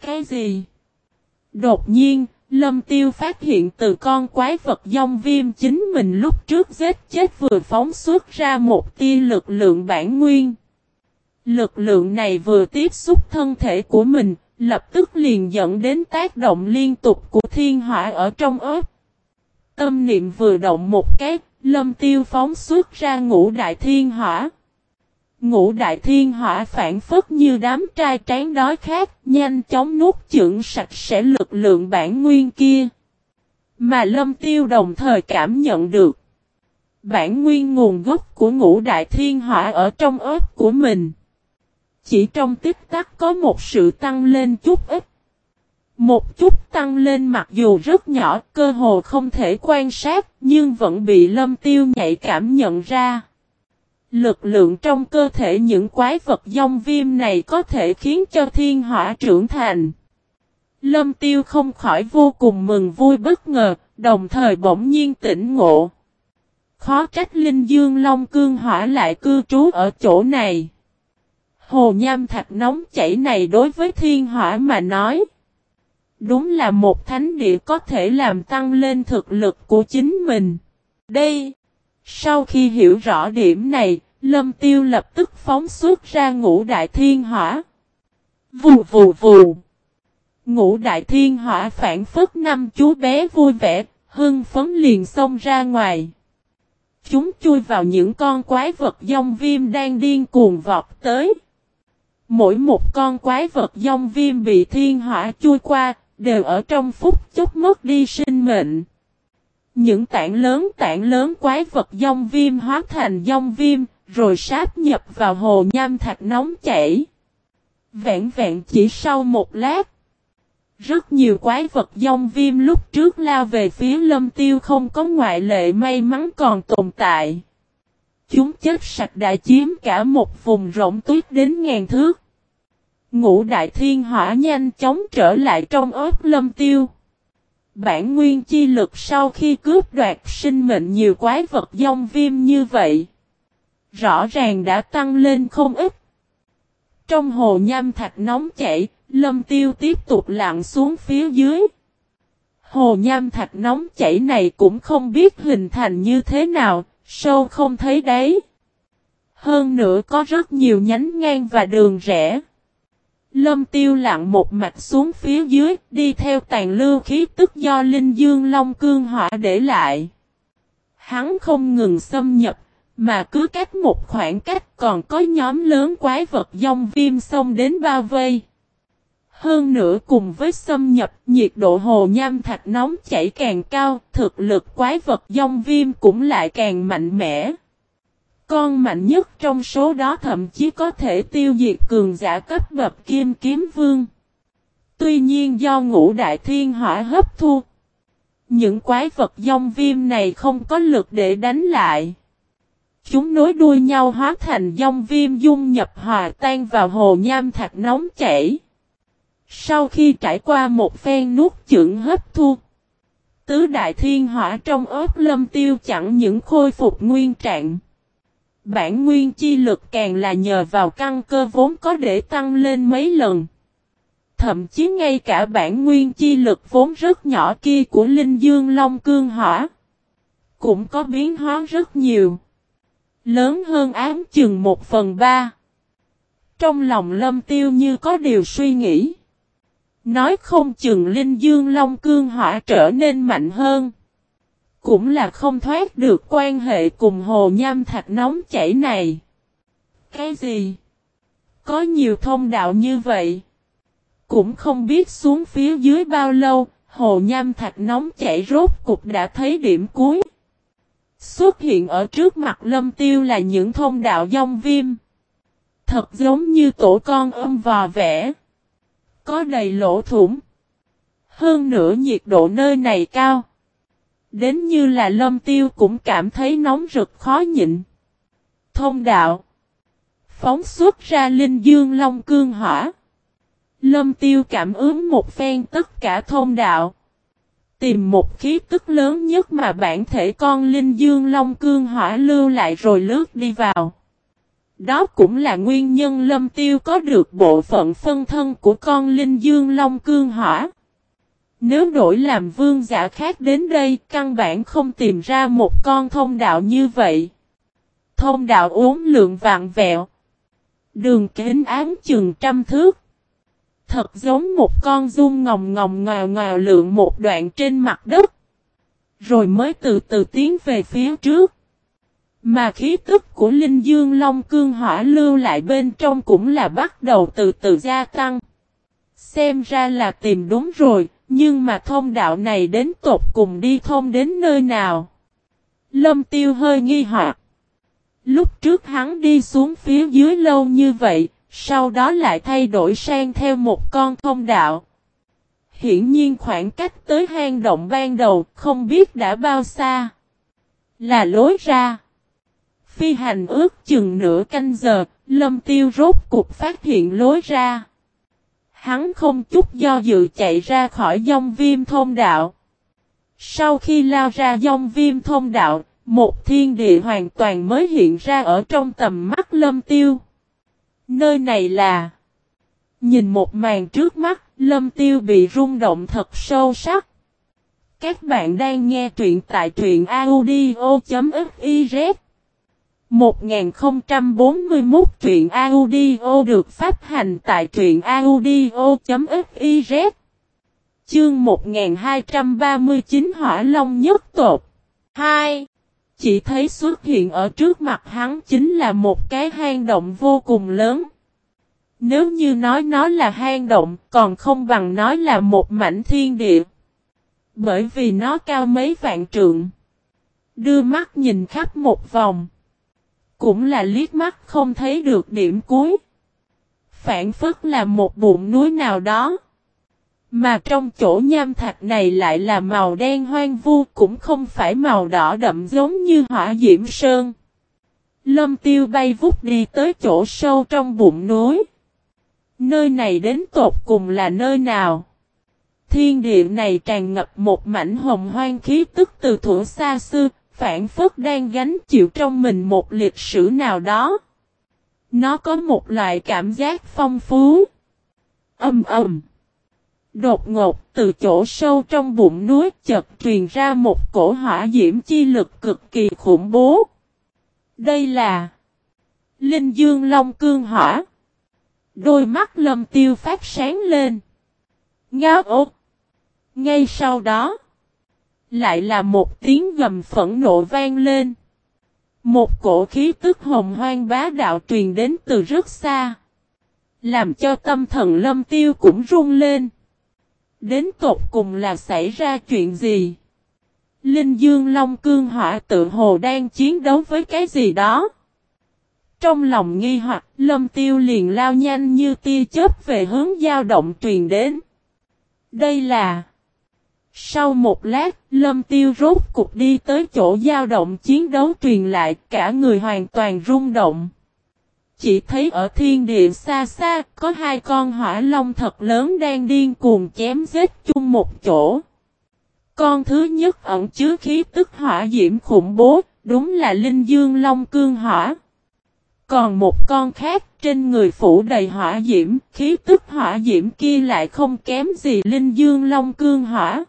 Cái gì? Đột nhiên, Lâm Tiêu phát hiện từ con quái vật dông viêm chính mình lúc trước giết chết vừa phóng xuất ra một tia lực lượng bản nguyên. Lực lượng này vừa tiếp xúc thân thể của mình, lập tức liền dẫn đến tác động liên tục của thiên hỏa ở trong ớt. Tâm niệm vừa động một cái, Lâm tiêu phóng xuất ra ngũ đại thiên hỏa. Ngũ đại thiên hỏa phản phất như đám trai tráng đói khát, nhanh chóng nuốt chửng sạch sẽ lực lượng bản nguyên kia. Mà lâm tiêu đồng thời cảm nhận được. Bản nguyên nguồn gốc của ngũ đại thiên hỏa ở trong ớt của mình. Chỉ trong tích tắc có một sự tăng lên chút ít. Một chút tăng lên mặc dù rất nhỏ, cơ hồ không thể quan sát, nhưng vẫn bị lâm tiêu nhạy cảm nhận ra. Lực lượng trong cơ thể những quái vật dông viêm này có thể khiến cho thiên hỏa trưởng thành. Lâm tiêu không khỏi vô cùng mừng vui bất ngờ, đồng thời bỗng nhiên tỉnh ngộ. Khó trách Linh Dương Long Cương Hỏa lại cư trú ở chỗ này. Hồ nham thạch nóng chảy này đối với thiên hỏa mà nói. Đúng là một thánh địa có thể làm tăng lên thực lực của chính mình. Đây, sau khi hiểu rõ điểm này, Lâm Tiêu lập tức phóng xuất ra ngũ đại thiên hỏa. Vù vù vù. Ngũ đại thiên hỏa phản phất năm chú bé vui vẻ, hưng phấn liền xông ra ngoài. Chúng chui vào những con quái vật dông viêm đang điên cuồng vọt tới. Mỗi một con quái vật dông viêm bị thiên hỏa chui qua, đều ở trong phút chốc mất đi sinh mệnh. Những tảng lớn tảng lớn quái vật dông viêm hóa thành dông viêm, rồi sáp nhập vào hồ nham thạch nóng chảy. Vẹn vẹn chỉ sau một lát. Rất nhiều quái vật dông viêm lúc trước lao về phía lâm tiêu không có ngoại lệ may mắn còn tồn tại. Chúng chết sạch đã chiếm cả một vùng rộng tuyết đến ngàn thước. Ngũ đại thiên hỏa nhanh chóng trở lại trong ớt lâm tiêu. Bản nguyên chi lực sau khi cướp đoạt sinh mệnh nhiều quái vật dông viêm như vậy. Rõ ràng đã tăng lên không ít. Trong hồ nham thạch nóng chảy, lâm tiêu tiếp tục lặn xuống phía dưới. Hồ nham thạch nóng chảy này cũng không biết hình thành như thế nào, sâu không thấy đấy. Hơn nữa có rất nhiều nhánh ngang và đường rẽ. Lâm tiêu lặng một mạch xuống phía dưới, đi theo tàn lưu khí tức do Linh Dương Long Cương hỏa để lại. Hắn không ngừng xâm nhập, mà cứ cách một khoảng cách còn có nhóm lớn quái vật dông viêm xông đến bao vây. Hơn nữa cùng với xâm nhập, nhiệt độ hồ nham thạch nóng chảy càng cao, thực lực quái vật dông viêm cũng lại càng mạnh mẽ. Con mạnh nhất trong số đó thậm chí có thể tiêu diệt cường giả cấp bậc kim kiếm vương. Tuy nhiên do ngũ đại thiên hỏa hấp thu, những quái vật dông viêm này không có lực để đánh lại. Chúng nối đuôi nhau hóa thành dông viêm dung nhập hòa tan vào hồ nham thạch nóng chảy. Sau khi trải qua một phen nuốt chửng hấp thu, tứ đại thiên hỏa trong ớt lâm tiêu chẳng những khôi phục nguyên trạng. Bản nguyên chi lực càng là nhờ vào căn cơ vốn có để tăng lên mấy lần. Thậm chí ngay cả bản nguyên chi lực vốn rất nhỏ kia của Linh Dương Long Cương Hỏa cũng có biến hóa rất nhiều. Lớn hơn ám chừng một phần ba. Trong lòng lâm tiêu như có điều suy nghĩ. Nói không chừng Linh Dương Long Cương Hỏa trở nên mạnh hơn. Cũng là không thoát được quan hệ cùng hồ nham thạch nóng chảy này. Cái gì? Có nhiều thông đạo như vậy. Cũng không biết xuống phía dưới bao lâu, hồ nham thạch nóng chảy rốt cục đã thấy điểm cuối. Xuất hiện ở trước mặt lâm tiêu là những thông đạo dông viêm. Thật giống như tổ con âm vò vẽ. Có đầy lỗ thủng. Hơn nữa nhiệt độ nơi này cao. Đến như là lâm tiêu cũng cảm thấy nóng rực khó nhịn. Thông đạo. Phóng xuất ra linh dương long cương hỏa. Lâm tiêu cảm ứng một phen tất cả thông đạo. Tìm một khí tức lớn nhất mà bản thể con linh dương long cương hỏa lưu lại rồi lướt đi vào. Đó cũng là nguyên nhân lâm tiêu có được bộ phận phân thân của con linh dương long cương hỏa. Nếu đổi làm vương giả khác đến đây, căn bản không tìm ra một con thông đạo như vậy. Thông đạo uốn lượng vạn vẹo. Đường kính án chừng trăm thước. Thật giống một con run ngồng ngồng ngào ngào lượng một đoạn trên mặt đất. Rồi mới từ từ tiến về phía trước. Mà khí tức của Linh Dương Long Cương Hỏa lưu lại bên trong cũng là bắt đầu từ từ gia tăng. Xem ra là tìm đúng rồi, nhưng mà thông đạo này đến tột cùng đi thông đến nơi nào? Lâm tiêu hơi nghi hoặc. Lúc trước hắn đi xuống phía dưới lâu như vậy, sau đó lại thay đổi sang theo một con thông đạo. Hiển nhiên khoảng cách tới hang động ban đầu không biết đã bao xa. Là lối ra. Phi hành ước chừng nửa canh giờ, lâm tiêu rốt cục phát hiện lối ra. Hắn không chút do dự chạy ra khỏi dông viêm thôn đạo. Sau khi lao ra dông viêm thôn đạo, một thiên địa hoàn toàn mới hiện ra ở trong tầm mắt lâm tiêu. Nơi này là... Nhìn một màn trước mắt, lâm tiêu bị rung động thật sâu sắc. Các bạn đang nghe truyện tại truyện audio.fif 1041 truyện audio được phát hành tại truyện audio.fiz Chương 1239 Hỏa Long nhất tột 2. Chỉ thấy xuất hiện ở trước mặt hắn chính là một cái hang động vô cùng lớn. Nếu như nói nó là hang động, còn không bằng nói là một mảnh thiên địa. Bởi vì nó cao mấy vạn trượng. Đưa mắt nhìn khắp một vòng. Cũng là liếc mắt không thấy được điểm cuối. Phản phất là một bụng núi nào đó. Mà trong chỗ nham thạch này lại là màu đen hoang vu cũng không phải màu đỏ đậm giống như hỏa diễm sơn. Lâm tiêu bay vút đi tới chỗ sâu trong bụng núi. Nơi này đến tột cùng là nơi nào? Thiên địa này tràn ngập một mảnh hồng hoang khí tức từ thủ xa xưa, phản phất đang gánh chịu trong mình một lịch sử nào đó. Nó có một loại cảm giác phong phú. Âm ầm. Đột ngột từ chỗ sâu trong bụng núi chợt truyền ra một cổ hỏa diễm chi lực cực kỳ khủng bố. Đây là Linh Dương Long Cương Hỏa. Đôi mắt lâm tiêu phát sáng lên. Ngáo ốc. Ngay sau đó. Lại là một tiếng gầm phẫn nộ vang lên. Một cổ khí tức hồng hoang bá đạo truyền đến từ rất xa. Làm cho tâm thần lâm tiêu cũng run lên. Đến tột cùng là xảy ra chuyện gì? Linh Dương Long Cương Hỏa tự hồ đang chiến đấu với cái gì đó. Trong lòng nghi hoặc, Lâm Tiêu liền lao nhanh như tia chớp về hướng dao động truyền đến. Đây là... Sau một lát, Lâm Tiêu rốt cục đi tới chỗ dao động chiến đấu truyền lại, cả người hoàn toàn rung động. Chỉ thấy ở thiên địa xa xa, có hai con hỏa long thật lớn đang điên cuồng chém giết chung một chỗ. Con thứ nhất ẩn chứa khí tức hỏa diễm khủng bố, đúng là Linh Dương Long Cương Hỏa. Còn một con khác trên người phủ đầy hỏa diễm, khí tức hỏa diễm kia lại không kém gì Linh Dương Long Cương Hỏa.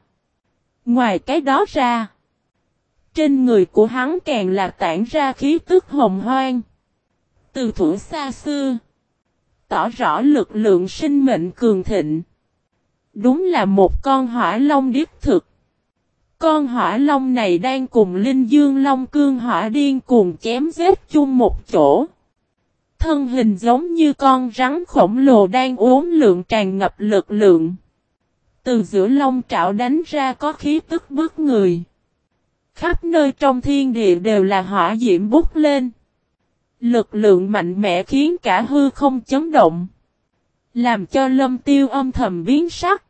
Ngoài cái đó ra, trên người của hắn càng là tản ra khí tức hồng hoang. Từ thủ xa xưa, tỏ rõ lực lượng sinh mệnh cường thịnh. Đúng là một con hỏa long điếc thực. Con hỏa long này đang cùng Linh Dương Long Cương hỏa điên cùng chém giết chung một chỗ. Thân hình giống như con rắn khổng lồ đang uống lượng tràn ngập lực lượng. Từ giữa lông trảo đánh ra có khí tức bước người. Khắp nơi trong thiên địa đều là hỏa diễm bút lên. Lực lượng mạnh mẽ khiến cả hư không chấn động. Làm cho lâm tiêu âm thầm biến sắc.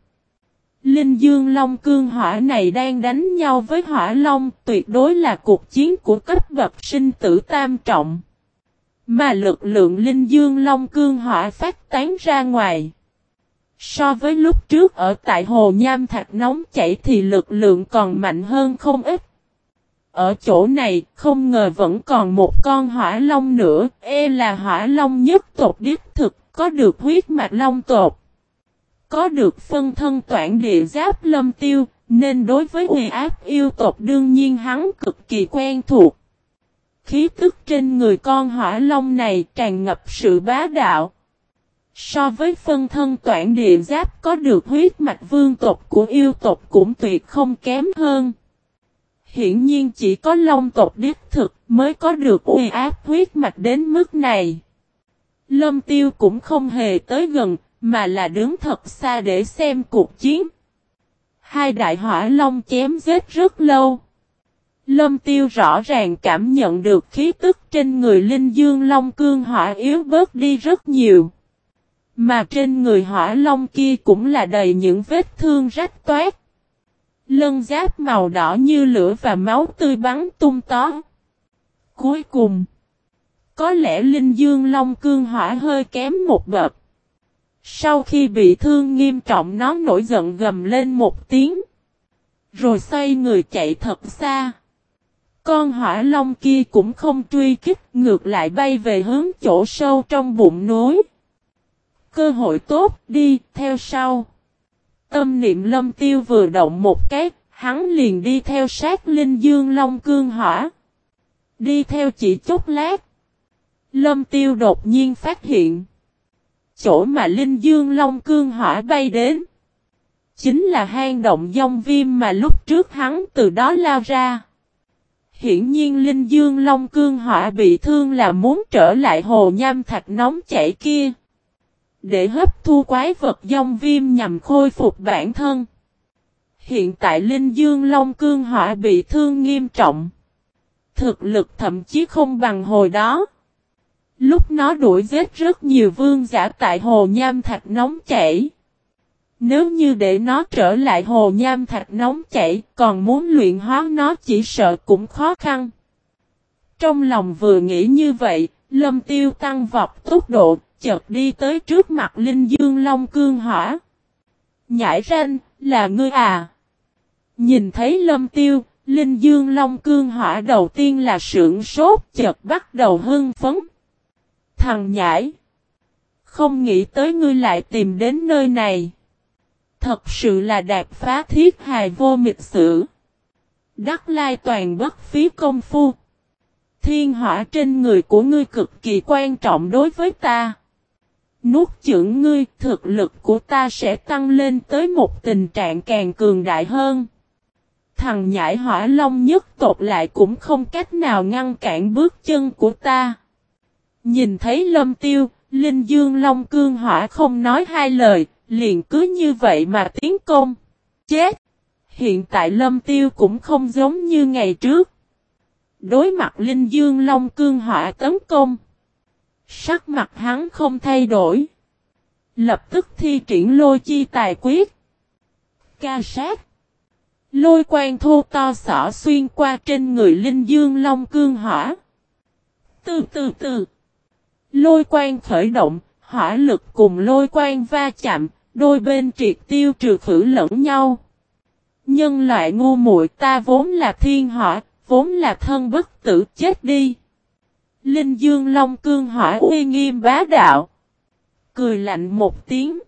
Linh Dương Long Cương Hỏa này đang đánh nhau với Hỏa Long, tuyệt đối là cuộc chiến của cấp bậc sinh tử tam trọng. Mà lực lượng Linh Dương Long Cương Hỏa phát tán ra ngoài. So với lúc trước ở tại hồ nham thạch nóng chảy thì lực lượng còn mạnh hơn không ít. Ở chỗ này không ngờ vẫn còn một con hỏa long nữa, e là hỏa long nhất tột đích thực, có được huyết mạch long tột. Có được phân thân toản địa giáp lâm tiêu, nên đối với uy áp yêu tộc đương nhiên hắn cực kỳ quen thuộc. Khí tức trên người con hỏa long này tràn ngập sự bá đạo. So với phân thân toản địa giáp có được huyết mạch vương tộc của yêu tộc cũng tuyệt không kém hơn. Hiển nhiên chỉ có long tộc đích thực mới có được uy áp huyết mạch đến mức này. Lâm tiêu cũng không hề tới gần, mà là đứng thật xa để xem cuộc chiến. Hai đại hỏa long chém giết rất lâu. Lâm tiêu rõ ràng cảm nhận được khí tức trên người linh dương long cương hỏa yếu bớt đi rất nhiều. Mà trên người hỏa long kia cũng là đầy những vết thương rách toát. Lân giáp màu đỏ như lửa và máu tươi bắn tung tó. Cuối cùng, có lẽ Linh Dương Long cương hỏa hơi kém một bậc. Sau khi bị thương nghiêm trọng nó nổi giận gầm lên một tiếng. Rồi xoay người chạy thật xa. Con hỏa long kia cũng không truy kích ngược lại bay về hướng chỗ sâu trong bụng núi. Cơ hội tốt đi theo sau. Tâm niệm lâm tiêu vừa động một cái, hắn liền đi theo sát linh dương long cương hỏa. Đi theo chỉ chút lát. Lâm tiêu đột nhiên phát hiện. Chỗ mà linh dương long cương hỏa bay đến. Chính là hang động dông viêm mà lúc trước hắn từ đó lao ra. Hiển nhiên Linh Dương Long Cương Hỏa bị thương là muốn trở lại hồ nham thạch nóng chảy kia. Để hấp thu quái vật dông viêm nhằm khôi phục bản thân. Hiện tại Linh Dương Long Cương Hỏa bị thương nghiêm trọng. Thực lực thậm chí không bằng hồi đó. Lúc nó đuổi giết rất nhiều vương giả tại hồ nham thạch nóng chảy. Nếu như để nó trở lại hồ nham thạch nóng chảy, còn muốn luyện hóa nó chỉ sợ cũng khó khăn. Trong lòng vừa nghĩ như vậy, lâm tiêu tăng vọt tốc độ, chợt đi tới trước mặt Linh Dương Long Cương Hỏa. Nhảy ranh, là ngươi à? Nhìn thấy lâm tiêu, Linh Dương Long Cương Hỏa đầu tiên là sưởng sốt chợt bắt đầu hưng phấn. Thằng nhảy! Không nghĩ tới ngươi lại tìm đến nơi này. Thật sự là đạt phá thiết hài vô mịch sử. Đắc lai toàn bất phí công phu. Thiên hỏa trên người của ngươi cực kỳ quan trọng đối với ta. Nuốt chửng ngươi, thực lực của ta sẽ tăng lên tới một tình trạng càng cường đại hơn. Thằng nhãi hỏa long nhất tột lại cũng không cách nào ngăn cản bước chân của ta. Nhìn thấy lâm tiêu, Linh Dương Long Cương hỏa không nói hai lời, liền cứ như vậy mà tiến công. Chết! Hiện tại lâm tiêu cũng không giống như ngày trước. Đối mặt Linh Dương Long Cương hỏa tấn công. Sắc mặt hắn không thay đổi. Lập tức thi triển lôi chi tài quyết. Ca sát. Lôi quang thô to xỏ xuyên qua trên người Linh Dương Long Cương hỏa. Từ từ từ. Lôi quang khởi động, hỏa lực cùng lôi quang va chạm, Đôi bên triệt tiêu trừ khử lẫn nhau. Nhân loại ngu muội ta vốn là thiên hỏa, vốn là thân bất tử chết đi. Linh Dương Long Cương hỏa uy nghiêm bá đạo. Cười lạnh một tiếng.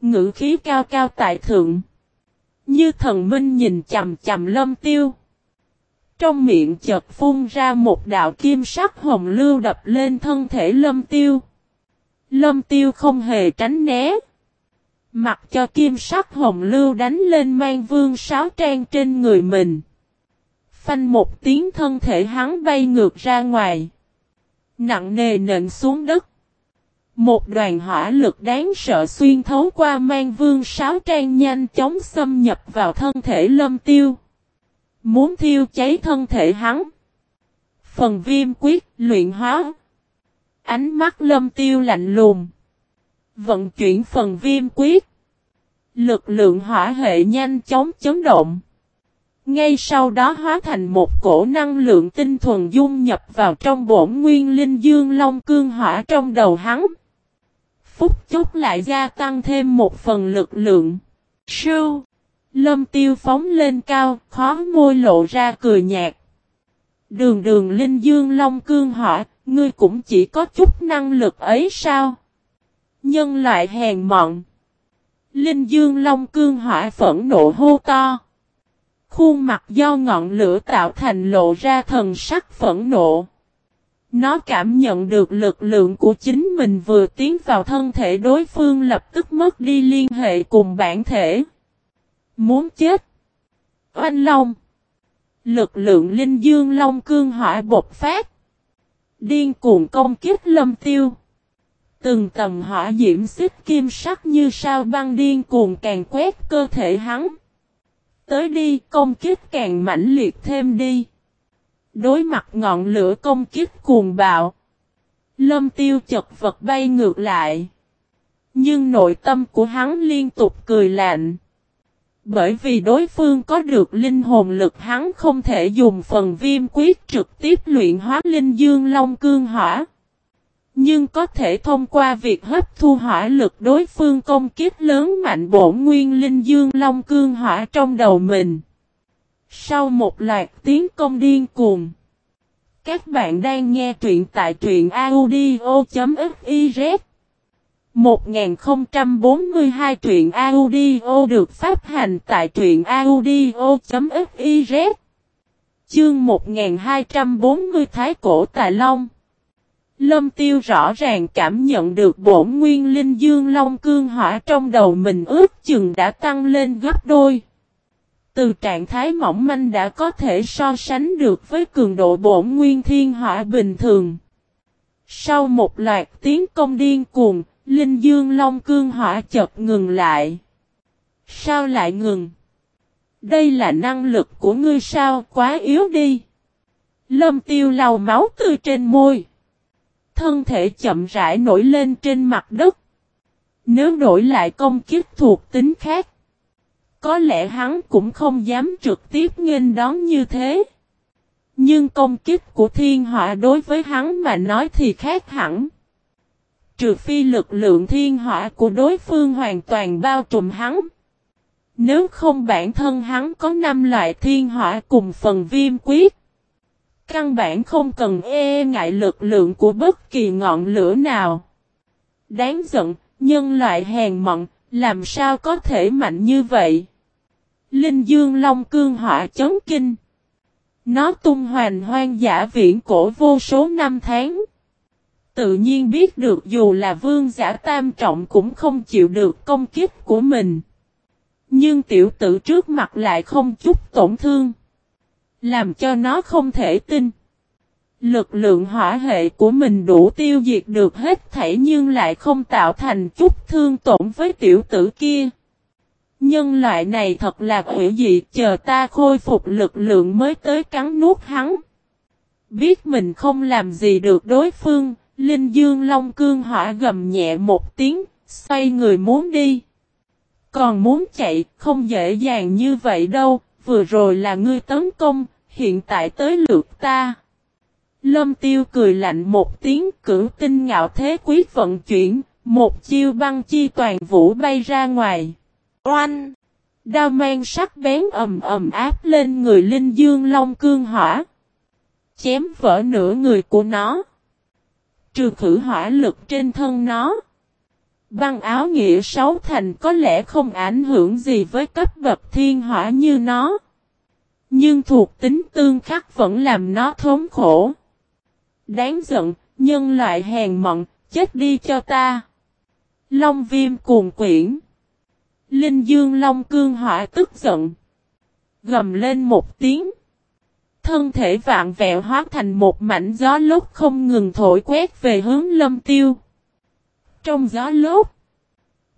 Ngữ khí cao cao tại thượng. Như thần minh nhìn chầm chầm lâm tiêu. Trong miệng chợt phun ra một đạo kim sắc hồng lưu đập lên thân thể lâm tiêu. Lâm tiêu không hề tránh né. Mặc cho kim sắc hồng lưu đánh lên mang vương sáo trang trên người mình. Phanh một tiếng thân thể hắn bay ngược ra ngoài. Nặng nề nện xuống đất. Một đoàn hỏa lực đáng sợ xuyên thấu qua mang vương sáo trang nhanh chóng xâm nhập vào thân thể lâm tiêu. Muốn thiêu cháy thân thể hắn. Phần viêm quyết luyện hóa. Ánh mắt lâm tiêu lạnh lùng. Vận chuyển phần viêm quyết. Lực lượng hỏa hệ nhanh chóng chấn động. Ngay sau đó hóa thành một cổ năng lượng tinh thuần dung nhập vào trong bổn nguyên linh dương long cương hỏa trong đầu hắn. Phúc chốc lại gia tăng thêm một phần lực lượng. Sư! Lâm tiêu phóng lên cao, khó môi lộ ra cười nhạt. Đường đường linh dương long cương hỏa, ngươi cũng chỉ có chút năng lực ấy sao? Nhân loại hèn mọn. Linh Dương Long Cương hỏa phẫn nộ hô to. Khuôn mặt do ngọn lửa tạo thành lộ ra thần sắc phẫn nộ. Nó cảm nhận được lực lượng của chính mình vừa tiến vào thân thể đối phương lập tức mất đi liên hệ cùng bản thể. Muốn chết. Oanh Long. Lực lượng Linh Dương Long Cương hỏa bột phát. Điên cuồng công kích lâm tiêu. Từng tầng hỏa diễm xích kim sắc như sao băng điên cuồng càng quét cơ thể hắn. Tới đi, công kích càng mãnh liệt thêm đi. Đối mặt ngọn lửa công kích cuồng bạo. Lâm tiêu chật vật bay ngược lại. Nhưng nội tâm của hắn liên tục cười lạnh. Bởi vì đối phương có được linh hồn lực hắn không thể dùng phần viêm quyết trực tiếp luyện hóa linh dương long cương hỏa. Nhưng có thể thông qua việc hấp thu hỏa lực đối phương công kiếp lớn mạnh bổ nguyên linh dương long cương hỏa trong đầu mình. Sau một loạt tiếng công điên cuồng. Các bạn đang nghe truyện tại truyện audio.fiz 1042 truyện audio được phát hành tại truyện audio.fiz Chương 1240 Thái Cổ tài Long Lâm Tiêu rõ ràng cảm nhận được bổn nguyên linh dương long cương hỏa trong đầu mình ước chừng đã tăng lên gấp đôi. Từ trạng thái mỏng manh đã có thể so sánh được với cường độ bổn nguyên thiên hỏa bình thường. Sau một loạt tiếng công điên cuồng, Linh Dương Long Cương Hỏa chợt ngừng lại. Sao lại ngừng? Đây là năng lực của ngươi sao quá yếu đi. Lâm tiêu lau máu tươi trên môi. Thân thể chậm rãi nổi lên trên mặt đất. Nếu đổi lại công kích thuộc tính khác. Có lẽ hắn cũng không dám trực tiếp nghênh đón như thế. Nhưng công kích của thiên họa đối với hắn mà nói thì khác hẳn. Trừ phi lực lượng thiên hỏa của đối phương hoàn toàn bao trùm hắn. Nếu không bản thân hắn có 5 loại thiên hỏa cùng phần viêm quyết. Căn bản không cần e ngại lực lượng của bất kỳ ngọn lửa nào. Đáng giận, nhân loại hèn mọn, làm sao có thể mạnh như vậy? Linh Dương Long Cương hỏa chấn kinh. Nó tung hoành hoang dã viễn cổ vô số năm tháng. Tự nhiên biết được dù là vương giả tam trọng cũng không chịu được công kiếp của mình. Nhưng tiểu tử trước mặt lại không chút tổn thương. Làm cho nó không thể tin. Lực lượng hỏa hệ của mình đủ tiêu diệt được hết thảy nhưng lại không tạo thành chút thương tổn với tiểu tử kia. Nhân loại này thật là quỷ dị chờ ta khôi phục lực lượng mới tới cắn nuốt hắn. Biết mình không làm gì được đối phương, Linh Dương Long Cương hỏa gầm nhẹ một tiếng, xoay người muốn đi. Còn muốn chạy, không dễ dàng như vậy đâu, vừa rồi là ngươi tấn công, hiện tại tới lượt ta. Lâm Tiêu cười lạnh một tiếng cử tinh ngạo thế quyết vận chuyển, một chiêu băng chi toàn vũ bay ra ngoài. Oanh! Đao mang sắc bén ầm ầm áp lên người Linh Dương Long Cương hỏa. Chém vỡ nửa người của nó. Trừ khử hỏa lực trên thân nó. Băng áo nghĩa sáu thành có lẽ không ảnh hưởng gì với cấp bậc thiên hỏa như nó. Nhưng thuộc tính tương khắc vẫn làm nó thống khổ. Đáng giận, nhân loại hèn mọn, chết đi cho ta. Long viêm cuồng quyển. Linh dương long cương hỏa tức giận. Gầm lên một tiếng. Thân thể vạn vẹo hóa thành một mảnh gió lúc không ngừng thổi quét về hướng lâm tiêu. Trong gió lốc,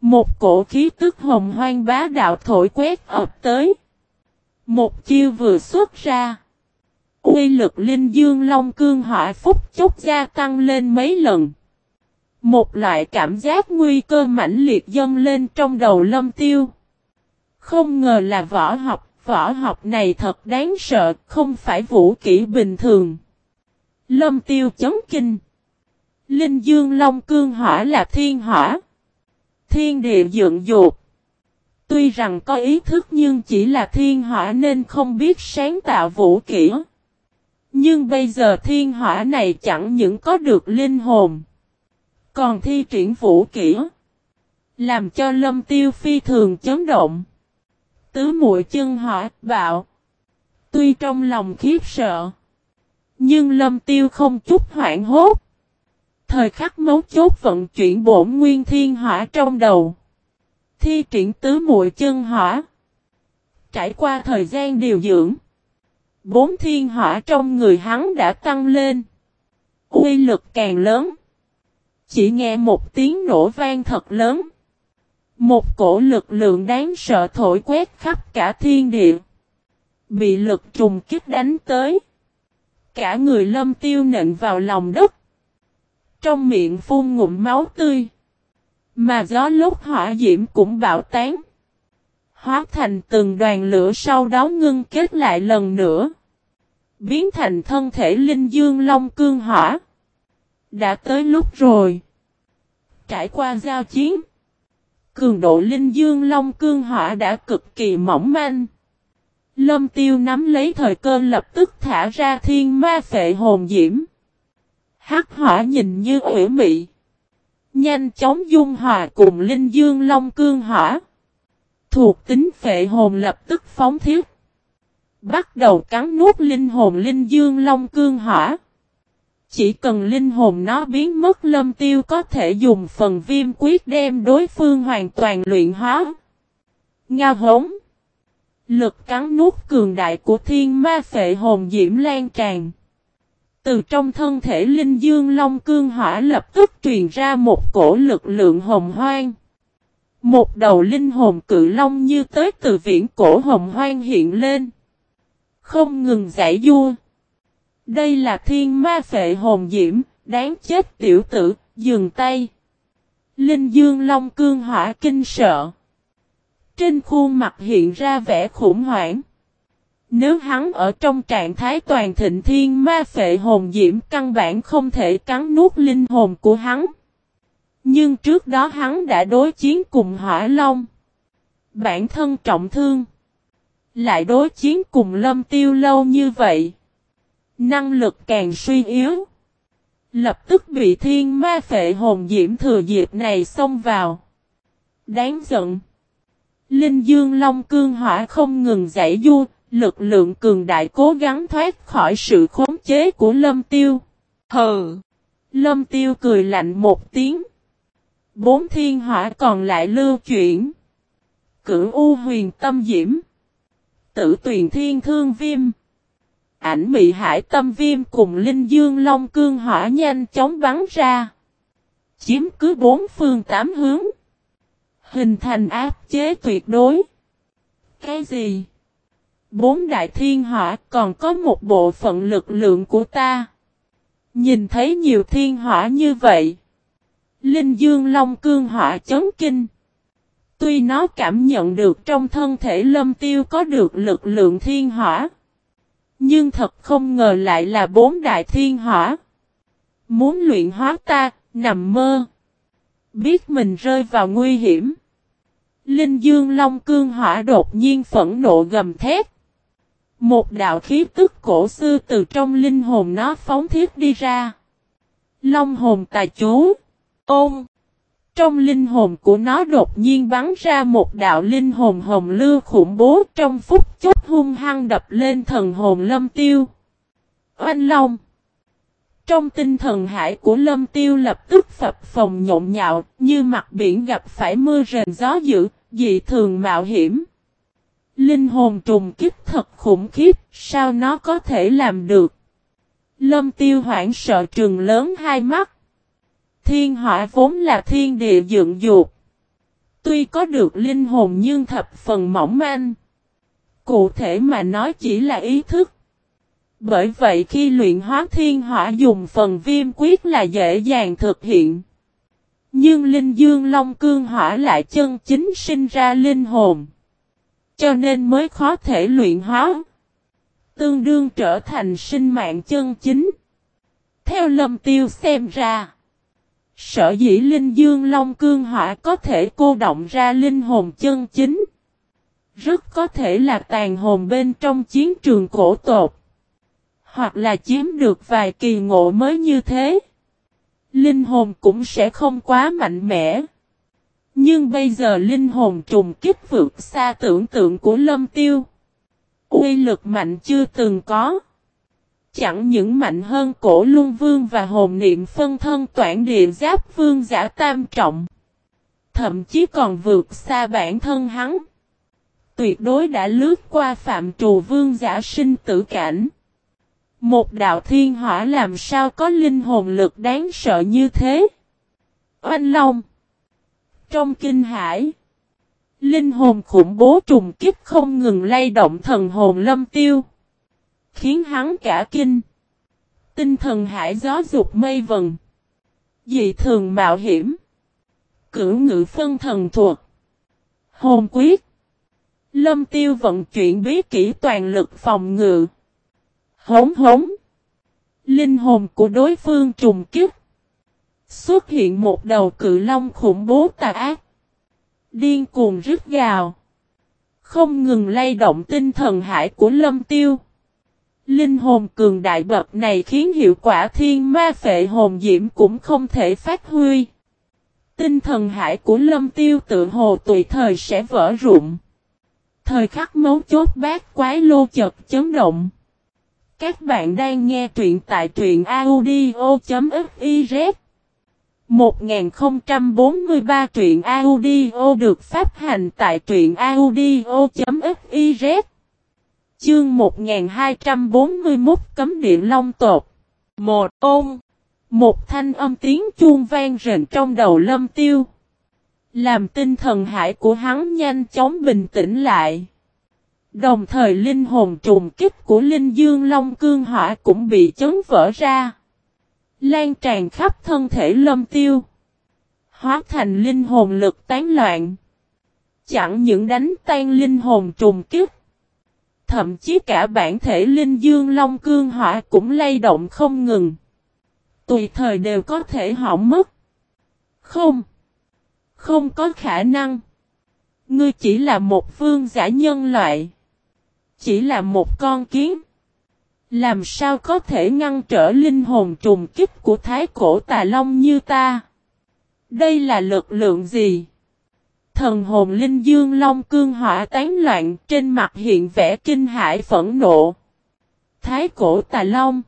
một cổ khí tức hồng hoang bá đạo thổi quét ập tới. Một chiêu vừa xuất ra. Uy lực linh dương long cương hỏa phúc chốc gia tăng lên mấy lần. Một loại cảm giác nguy cơ mãnh liệt dâng lên trong đầu lâm tiêu. Không ngờ là võ học Võ học này thật đáng sợ, không phải vũ kỹ bình thường. Lâm tiêu chấn kinh. Linh dương long cương hỏa là thiên hỏa. Thiên địa dựng dục. Tuy rằng có ý thức nhưng chỉ là thiên hỏa nên không biết sáng tạo vũ kỹ. Nhưng bây giờ thiên hỏa này chẳng những có được linh hồn. Còn thi triển vũ kỹ. Làm cho lâm tiêu phi thường chấn động tứ muội chân hỏa, bạo. Tuy trong lòng khiếp sợ. Nhưng lâm tiêu không chút hoảng hốt. Thời khắc mấu chốt vận chuyển bổn nguyên thiên hỏa trong đầu. Thi triển tứ muội chân hỏa. Trải qua thời gian điều dưỡng. Bốn thiên hỏa trong người hắn đã tăng lên. Uy lực càng lớn. Chỉ nghe một tiếng nổ vang thật lớn. Một cổ lực lượng đáng sợ thổi quét khắp cả thiên địa. Bị lực trùng kích đánh tới. Cả người lâm tiêu nện vào lòng đất. Trong miệng phun ngụm máu tươi. Mà gió lúc hỏa diễm cũng bạo tán. Hóa thành từng đoàn lửa sau đó ngưng kết lại lần nữa. Biến thành thân thể linh dương long cương hỏa. Đã tới lúc rồi. Trải qua giao chiến. Cường độ linh dương long cương hỏa đã cực kỳ mỏng manh. Lâm tiêu nắm lấy thời cơ lập tức thả ra thiên ma phệ hồn diễm. Hắc hỏa nhìn như ủy mị. Nhanh chóng dung hòa cùng linh dương long cương hỏa. Thuộc tính phệ hồn lập tức phóng thiết. Bắt đầu cắn nuốt linh hồn linh dương long cương hỏa. Chỉ cần linh hồn nó biến mất, lâm tiêu có thể dùng phần viêm quyết đem đối phương hoàn toàn luyện hóa. Nga hống. Lực cắn nuốt cường đại của thiên ma phệ hồn diễm lan tràn. Từ trong thân thể linh dương long cương hỏa lập tức truyền ra một cổ lực lượng hồng hoang. Một đầu linh hồn cự long như tới từ viễn cổ hồng hoang hiện lên. Không ngừng giải vua. Đây là thiên ma phệ hồn diễm, đáng chết tiểu tử, dừng tay. Linh dương long cương hỏa kinh sợ. Trên khuôn mặt hiện ra vẻ khủng hoảng. Nếu hắn ở trong trạng thái toàn thịnh thiên ma phệ hồn diễm căn bản không thể cắn nuốt linh hồn của hắn. Nhưng trước đó hắn đã đối chiến cùng hỏa long. Bản thân trọng thương. Lại đối chiến cùng lâm tiêu lâu như vậy. Năng lực càng suy yếu. Lập tức bị thiên ma phệ hồn diễm thừa dịp này xông vào. Đáng giận. Linh Dương Long Cương Hỏa không ngừng giải du, lực lượng cường đại cố gắng thoát khỏi sự khống chế của Lâm Tiêu. Hừ! Lâm Tiêu cười lạnh một tiếng. Bốn thiên hỏa còn lại lưu chuyển. Cửu U huyền tâm diễm. Tử tuyền thiên thương viêm. Ảnh mị hải tâm viêm cùng Linh Dương Long Cương hỏa nhanh chóng bắn ra. Chiếm cứ bốn phương tám hướng. Hình thành áp chế tuyệt đối. Cái gì? Bốn đại thiên hỏa còn có một bộ phận lực lượng của ta. Nhìn thấy nhiều thiên hỏa như vậy. Linh Dương Long Cương hỏa chấn kinh. Tuy nó cảm nhận được trong thân thể lâm tiêu có được lực lượng thiên hỏa. Nhưng thật không ngờ lại là bốn đại thiên hỏa. Muốn luyện hóa ta, nằm mơ. Biết mình rơi vào nguy hiểm. Linh Dương Long Cương Hỏa đột nhiên phẫn nộ gầm thét. Một đạo khí tức cổ xưa từ trong linh hồn nó phóng thiết đi ra. Long hồn tài chú. Ôm. Trong linh hồn của nó đột nhiên bắn ra một đạo linh hồn hồng lưu khủng bố trong phút chốc hung hăng đập lên thần hồn lâm tiêu. Oanh Long. Trong tinh thần hải của lâm tiêu lập tức phập phồng nhộn nhạo như mặt biển gặp phải mưa rền gió dữ, dị thường mạo hiểm. Linh hồn trùng kích thật khủng khiếp, sao nó có thể làm được? Lâm tiêu hoảng sợ trừng lớn hai mắt. Thiên hỏa vốn là thiên địa dựng dục. Tuy có được linh hồn nhưng thập phần mỏng manh. Cụ thể mà nói chỉ là ý thức. Bởi vậy khi luyện hóa thiên hỏa dùng phần viêm quyết là dễ dàng thực hiện. Nhưng linh dương long cương hỏa lại chân chính sinh ra linh hồn. Cho nên mới khó thể luyện hóa. Tương đương trở thành sinh mạng chân chính. Theo lâm tiêu xem ra. Sở dĩ linh dương long cương hỏa có thể cô động ra linh hồn chân chính. Rất có thể là tàn hồn bên trong chiến trường cổ tột. Hoặc là chiếm được vài kỳ ngộ mới như thế. Linh hồn cũng sẽ không quá mạnh mẽ. Nhưng bây giờ linh hồn trùng kích vượt xa tưởng tượng của lâm tiêu. Uy lực mạnh chưa từng có. Chẳng những mạnh hơn cổ luân vương và hồn niệm phân thân toản địa giáp vương giả tam trọng. Thậm chí còn vượt xa bản thân hắn. Tuyệt đối đã lướt qua phạm trù vương giả sinh tử cảnh. Một đạo thiên hỏa làm sao có linh hồn lực đáng sợ như thế? Oanh Long trong kinh hải Linh hồn khủng bố trùng kiếp không ngừng lay động thần hồn lâm tiêu. Khiến hắn cả kinh. Tinh thần hải gió dục mây vần. Dị thường mạo hiểm. cử ngự phân thần thuộc, Hồn quyết. Lâm tiêu vận chuyển bí kỹ toàn lực phòng ngự. Hống hống. Linh hồn của đối phương trùng kích. Xuất hiện một đầu cự long khủng bố tà ác. Điên cuồng rít gào. Không ngừng lay động tinh thần hải của lâm tiêu. Linh hồn cường đại bậc này khiến hiệu quả thiên ma phệ hồn diễm cũng không thể phát huy. Tinh thần hải của lâm tiêu tự hồ tùy thời sẽ vỡ rụng. Thời khắc mấu chốt bát quái lô chật chấn động. Các bạn đang nghe truyện tại truyện audio.fif 1043 truyện audio được phát hành tại truyện audio.fiz Chương 1241 Cấm Điện Long Tột 1. Ôm Một thanh âm tiếng chuông vang rền trong đầu lâm tiêu Làm tinh thần hải của hắn nhanh chóng bình tĩnh lại Đồng thời linh hồn trùng kích của Linh Dương Long Cương Hỏa cũng bị chấn vỡ ra. Lan tràn khắp thân thể lâm tiêu. Hóa thành linh hồn lực tán loạn. Chẳng những đánh tan linh hồn trùng kiếp, Thậm chí cả bản thể Linh Dương Long Cương Hỏa cũng lay động không ngừng. Tùy thời đều có thể hỏng mất. Không. Không có khả năng. Ngươi chỉ là một phương giả nhân loại chỉ là một con kiến. Làm sao có thể ngăn trở linh hồn trùng kích của thái cổ tà long như ta? Đây là lực lượng gì? Thần hồn linh dương long cương hỏa tán loạn trên mặt hiện vẻ kinh hãi phẫn nộ. Thái cổ tà long.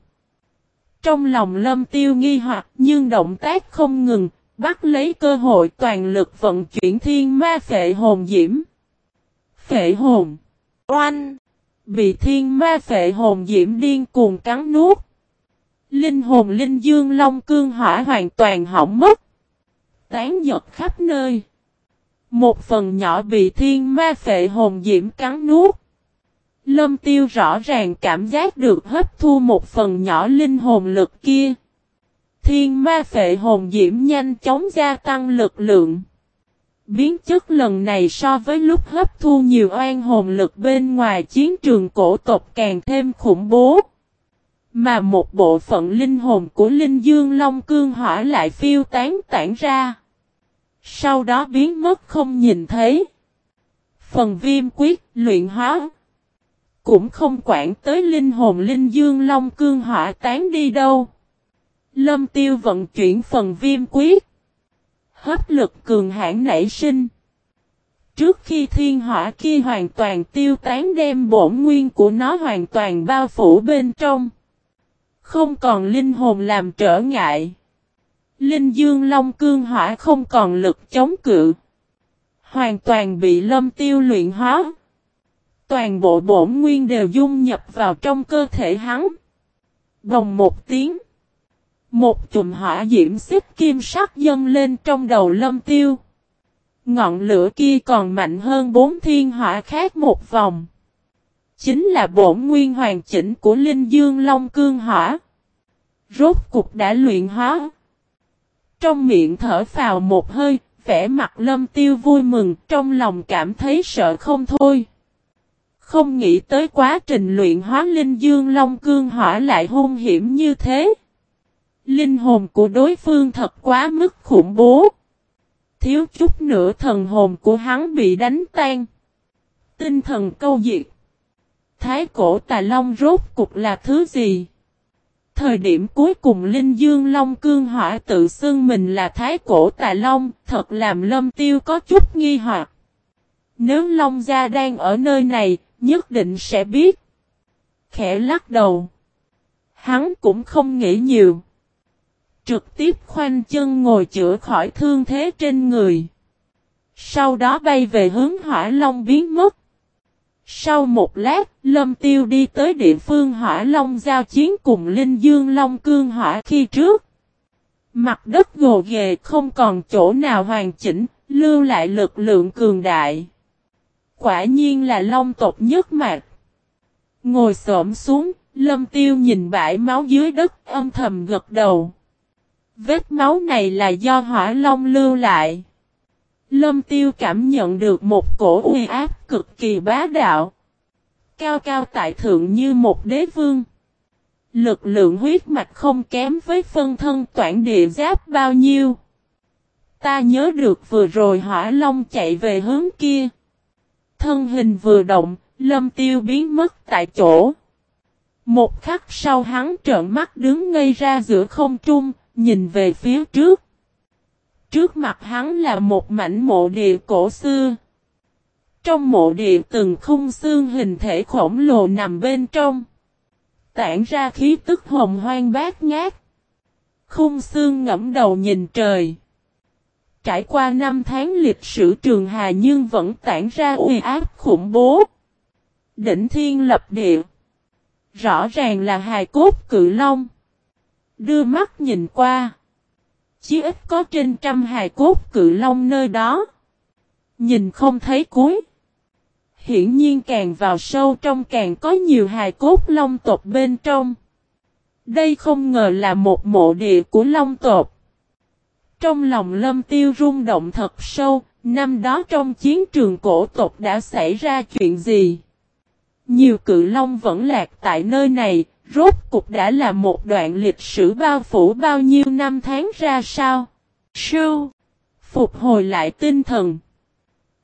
Trong lòng lâm tiêu nghi hoặc nhưng động tác không ngừng, bắt lấy cơ hội toàn lực vận chuyển thiên ma phệ hồn diễm. Phệ hồn. Oanh. Bị thiên ma phệ hồn diễm điên cuồng cắn nuốt. Linh hồn linh dương long cương hỏa hoàn toàn hỏng mất. Tán giật khắp nơi. Một phần nhỏ bị thiên ma phệ hồn diễm cắn nuốt. Lâm tiêu rõ ràng cảm giác được hấp thu một phần nhỏ linh hồn lực kia. Thiên ma phệ hồn diễm nhanh chóng gia tăng lực lượng. Biến chất lần này so với lúc hấp thu nhiều oan hồn lực bên ngoài chiến trường cổ tộc càng thêm khủng bố. Mà một bộ phận linh hồn của Linh Dương Long Cương Hỏa lại phiêu tán tản ra. Sau đó biến mất không nhìn thấy. Phần viêm quyết luyện hóa. Cũng không quản tới linh hồn Linh Dương Long Cương Hỏa tán đi đâu. Lâm tiêu vận chuyển phần viêm quyết hấp lực cường hãn nảy sinh. Trước khi thiên hỏa kia hoàn toàn tiêu tán đem bổn nguyên của nó hoàn toàn bao phủ bên trong. Không còn linh hồn làm trở ngại. Linh dương long cương hỏa không còn lực chống cự. Hoàn toàn bị lâm tiêu luyện hóa. Toàn bộ bổn nguyên đều dung nhập vào trong cơ thể hắn. Đồng một tiếng. Một chùm hỏa diễm xích kim sắc dâng lên trong đầu lâm tiêu. Ngọn lửa kia còn mạnh hơn bốn thiên hỏa khác một vòng. Chính là bổn nguyên hoàn chỉnh của Linh Dương Long Cương Hỏa. Rốt cục đã luyện hóa. Trong miệng thở phào một hơi, vẻ mặt lâm tiêu vui mừng, trong lòng cảm thấy sợ không thôi. Không nghĩ tới quá trình luyện hóa Linh Dương Long Cương Hỏa lại hung hiểm như thế. Linh hồn của đối phương thật quá mức khủng bố. Thiếu chút nữa thần hồn của hắn bị đánh tan. Tinh thần câu diệt. Thái cổ tà long rốt cục là thứ gì? Thời điểm cuối cùng Linh Dương Long Cương Hỏa tự xưng mình là Thái cổ tà long, thật làm lâm tiêu có chút nghi hoặc. Nếu Long Gia đang ở nơi này, nhất định sẽ biết. Khẽ lắc đầu. Hắn cũng không nghĩ nhiều trực tiếp khoanh chân ngồi chữa khỏi thương thế trên người. Sau đó bay về hướng hỏa long biến mất. Sau một lát, Lâm Tiêu đi tới địa phương hỏa long giao chiến cùng Linh Dương Long Cương hỏa khi trước. Mặt đất gồ ghề không còn chỗ nào hoàn chỉnh, lưu lại lực lượng cường đại. Quả nhiên là long tộc nhất mạc. Ngồi xổm xuống, Lâm Tiêu nhìn bãi máu dưới đất âm thầm gật đầu. Vết máu này là do hỏa long lưu lại. Lâm tiêu cảm nhận được một cổ uy áp cực kỳ bá đạo. Cao cao tại thượng như một đế vương. Lực lượng huyết mạch không kém với phân thân toản địa giáp bao nhiêu. Ta nhớ được vừa rồi hỏa long chạy về hướng kia. Thân hình vừa động, lâm tiêu biến mất tại chỗ. Một khắc sau hắn trợn mắt đứng ngây ra giữa không trung, nhìn về phía trước. Trước mặt hắn là một mảnh mộ địa cổ xưa. Trong mộ địa từng khung xương hình thể khổng lồ nằm bên trong. Tản ra khí tức hồng hoang bát ngát. Khung xương ngẫm đầu nhìn trời. Trải qua năm tháng lịch sử trường hà nhưng vẫn tản ra uy áp khủng bố. Đỉnh thiên lập địa. Rõ ràng là hài cốt cự long. Đưa mắt nhìn qua. Chí ít có trên trăm hài cốt cự long nơi đó. Nhìn không thấy cuối. Hiển nhiên càng vào sâu trong càng có nhiều hài cốt long tộc bên trong. Đây không ngờ là một mộ địa của long tộc. Trong lòng lâm tiêu rung động thật sâu, năm đó trong chiến trường cổ tộc đã xảy ra chuyện gì? Nhiều cự long vẫn lạc tại nơi này, rốt cục đã là một đoạn lịch sử bao phủ bao nhiêu năm tháng ra sao? Sưu! Phục hồi lại tinh thần.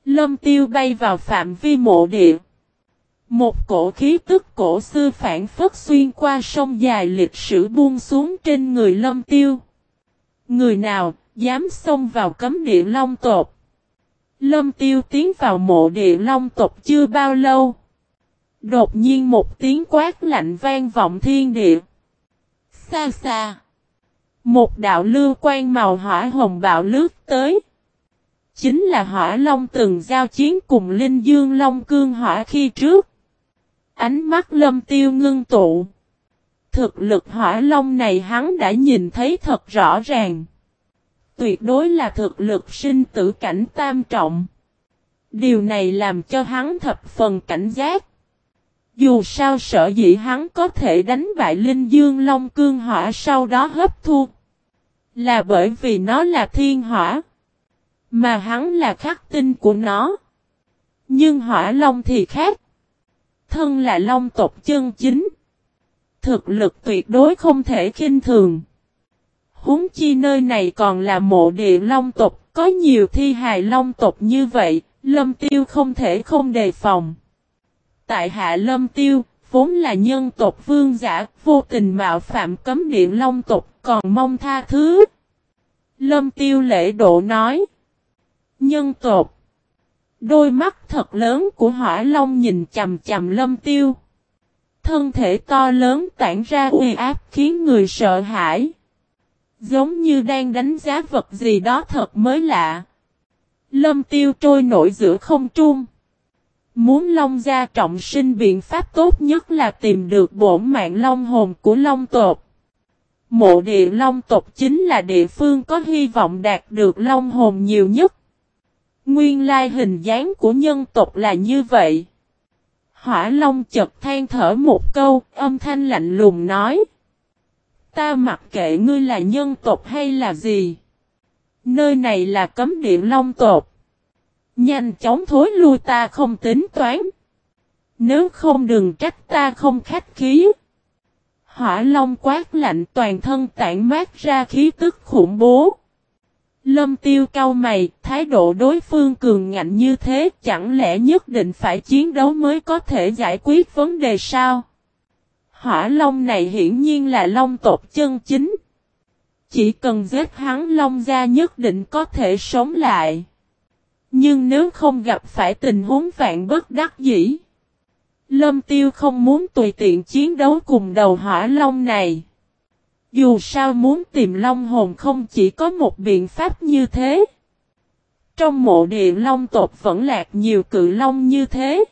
Lâm tiêu bay vào phạm vi mộ địa. Một cổ khí tức cổ xưa phản phất xuyên qua sông dài lịch sử buông xuống trên người lâm tiêu. Người nào dám xông vào cấm địa long tộc? Lâm tiêu tiến vào mộ địa long tộc chưa bao lâu. Đột nhiên một tiếng quát lạnh vang vọng thiên địa. Xa xa. Một đạo lưu quan màu hỏa hồng bạo lướt tới. Chính là hỏa long từng giao chiến cùng Linh Dương Long Cương hỏa khi trước. Ánh mắt lâm tiêu ngưng tụ. Thực lực hỏa long này hắn đã nhìn thấy thật rõ ràng. Tuyệt đối là thực lực sinh tử cảnh tam trọng. Điều này làm cho hắn thập phần cảnh giác. Dù sao sợ dĩ hắn có thể đánh bại Linh Dương Long Cương Hỏa sau đó hấp thu. Là bởi vì nó là thiên hỏa. Mà hắn là khắc tinh của nó. Nhưng hỏa long thì khác. Thân là long tộc chân chính. Thực lực tuyệt đối không thể khinh thường. Húng chi nơi này còn là mộ địa long tộc. Có nhiều thi hài long tộc như vậy. Lâm tiêu không thể không đề phòng. Tại hạ lâm tiêu, vốn là nhân tộc vương giả, vô tình mạo phạm cấm điện long tộc, còn mong tha thứ. Lâm tiêu lễ độ nói. Nhân tộc. Đôi mắt thật lớn của hỏa long nhìn chầm chầm lâm tiêu. Thân thể to lớn tản ra uy áp khiến người sợ hãi. Giống như đang đánh giá vật gì đó thật mới lạ. Lâm tiêu trôi nổi giữa không trung. Muốn Long gia trọng sinh biện pháp tốt nhất là tìm được bổn mạng Long hồn của Long tộc. Mộ địa Long tộc chính là địa phương có hy vọng đạt được Long hồn nhiều nhất. Nguyên lai hình dáng của nhân tộc là như vậy. Hỏa Long chật than thở một câu, âm thanh lạnh lùng nói. Ta mặc kệ ngươi là nhân tộc hay là gì. Nơi này là cấm địa Long tộc. Nhanh chóng thối lui ta không tính toán. Nếu không đừng trách ta không khách khí. Hỏa long quát lạnh toàn thân tản mát ra khí tức khủng bố. Lâm tiêu cau mày, thái độ đối phương cường ngạnh như thế chẳng lẽ nhất định phải chiến đấu mới có thể giải quyết vấn đề sao? Hỏa long này hiển nhiên là long tộc chân chính. Chỉ cần giết hắn long ra nhất định có thể sống lại. Nhưng nếu không gặp phải tình huống vạn bất đắc dĩ. Lâm Tiêu không muốn tùy tiện chiến đấu cùng đầu hỏa long này. Dù sao muốn tìm long hồn không chỉ có một biện pháp như thế. Trong mộ địa long tộc vẫn lạc nhiều cự long như thế.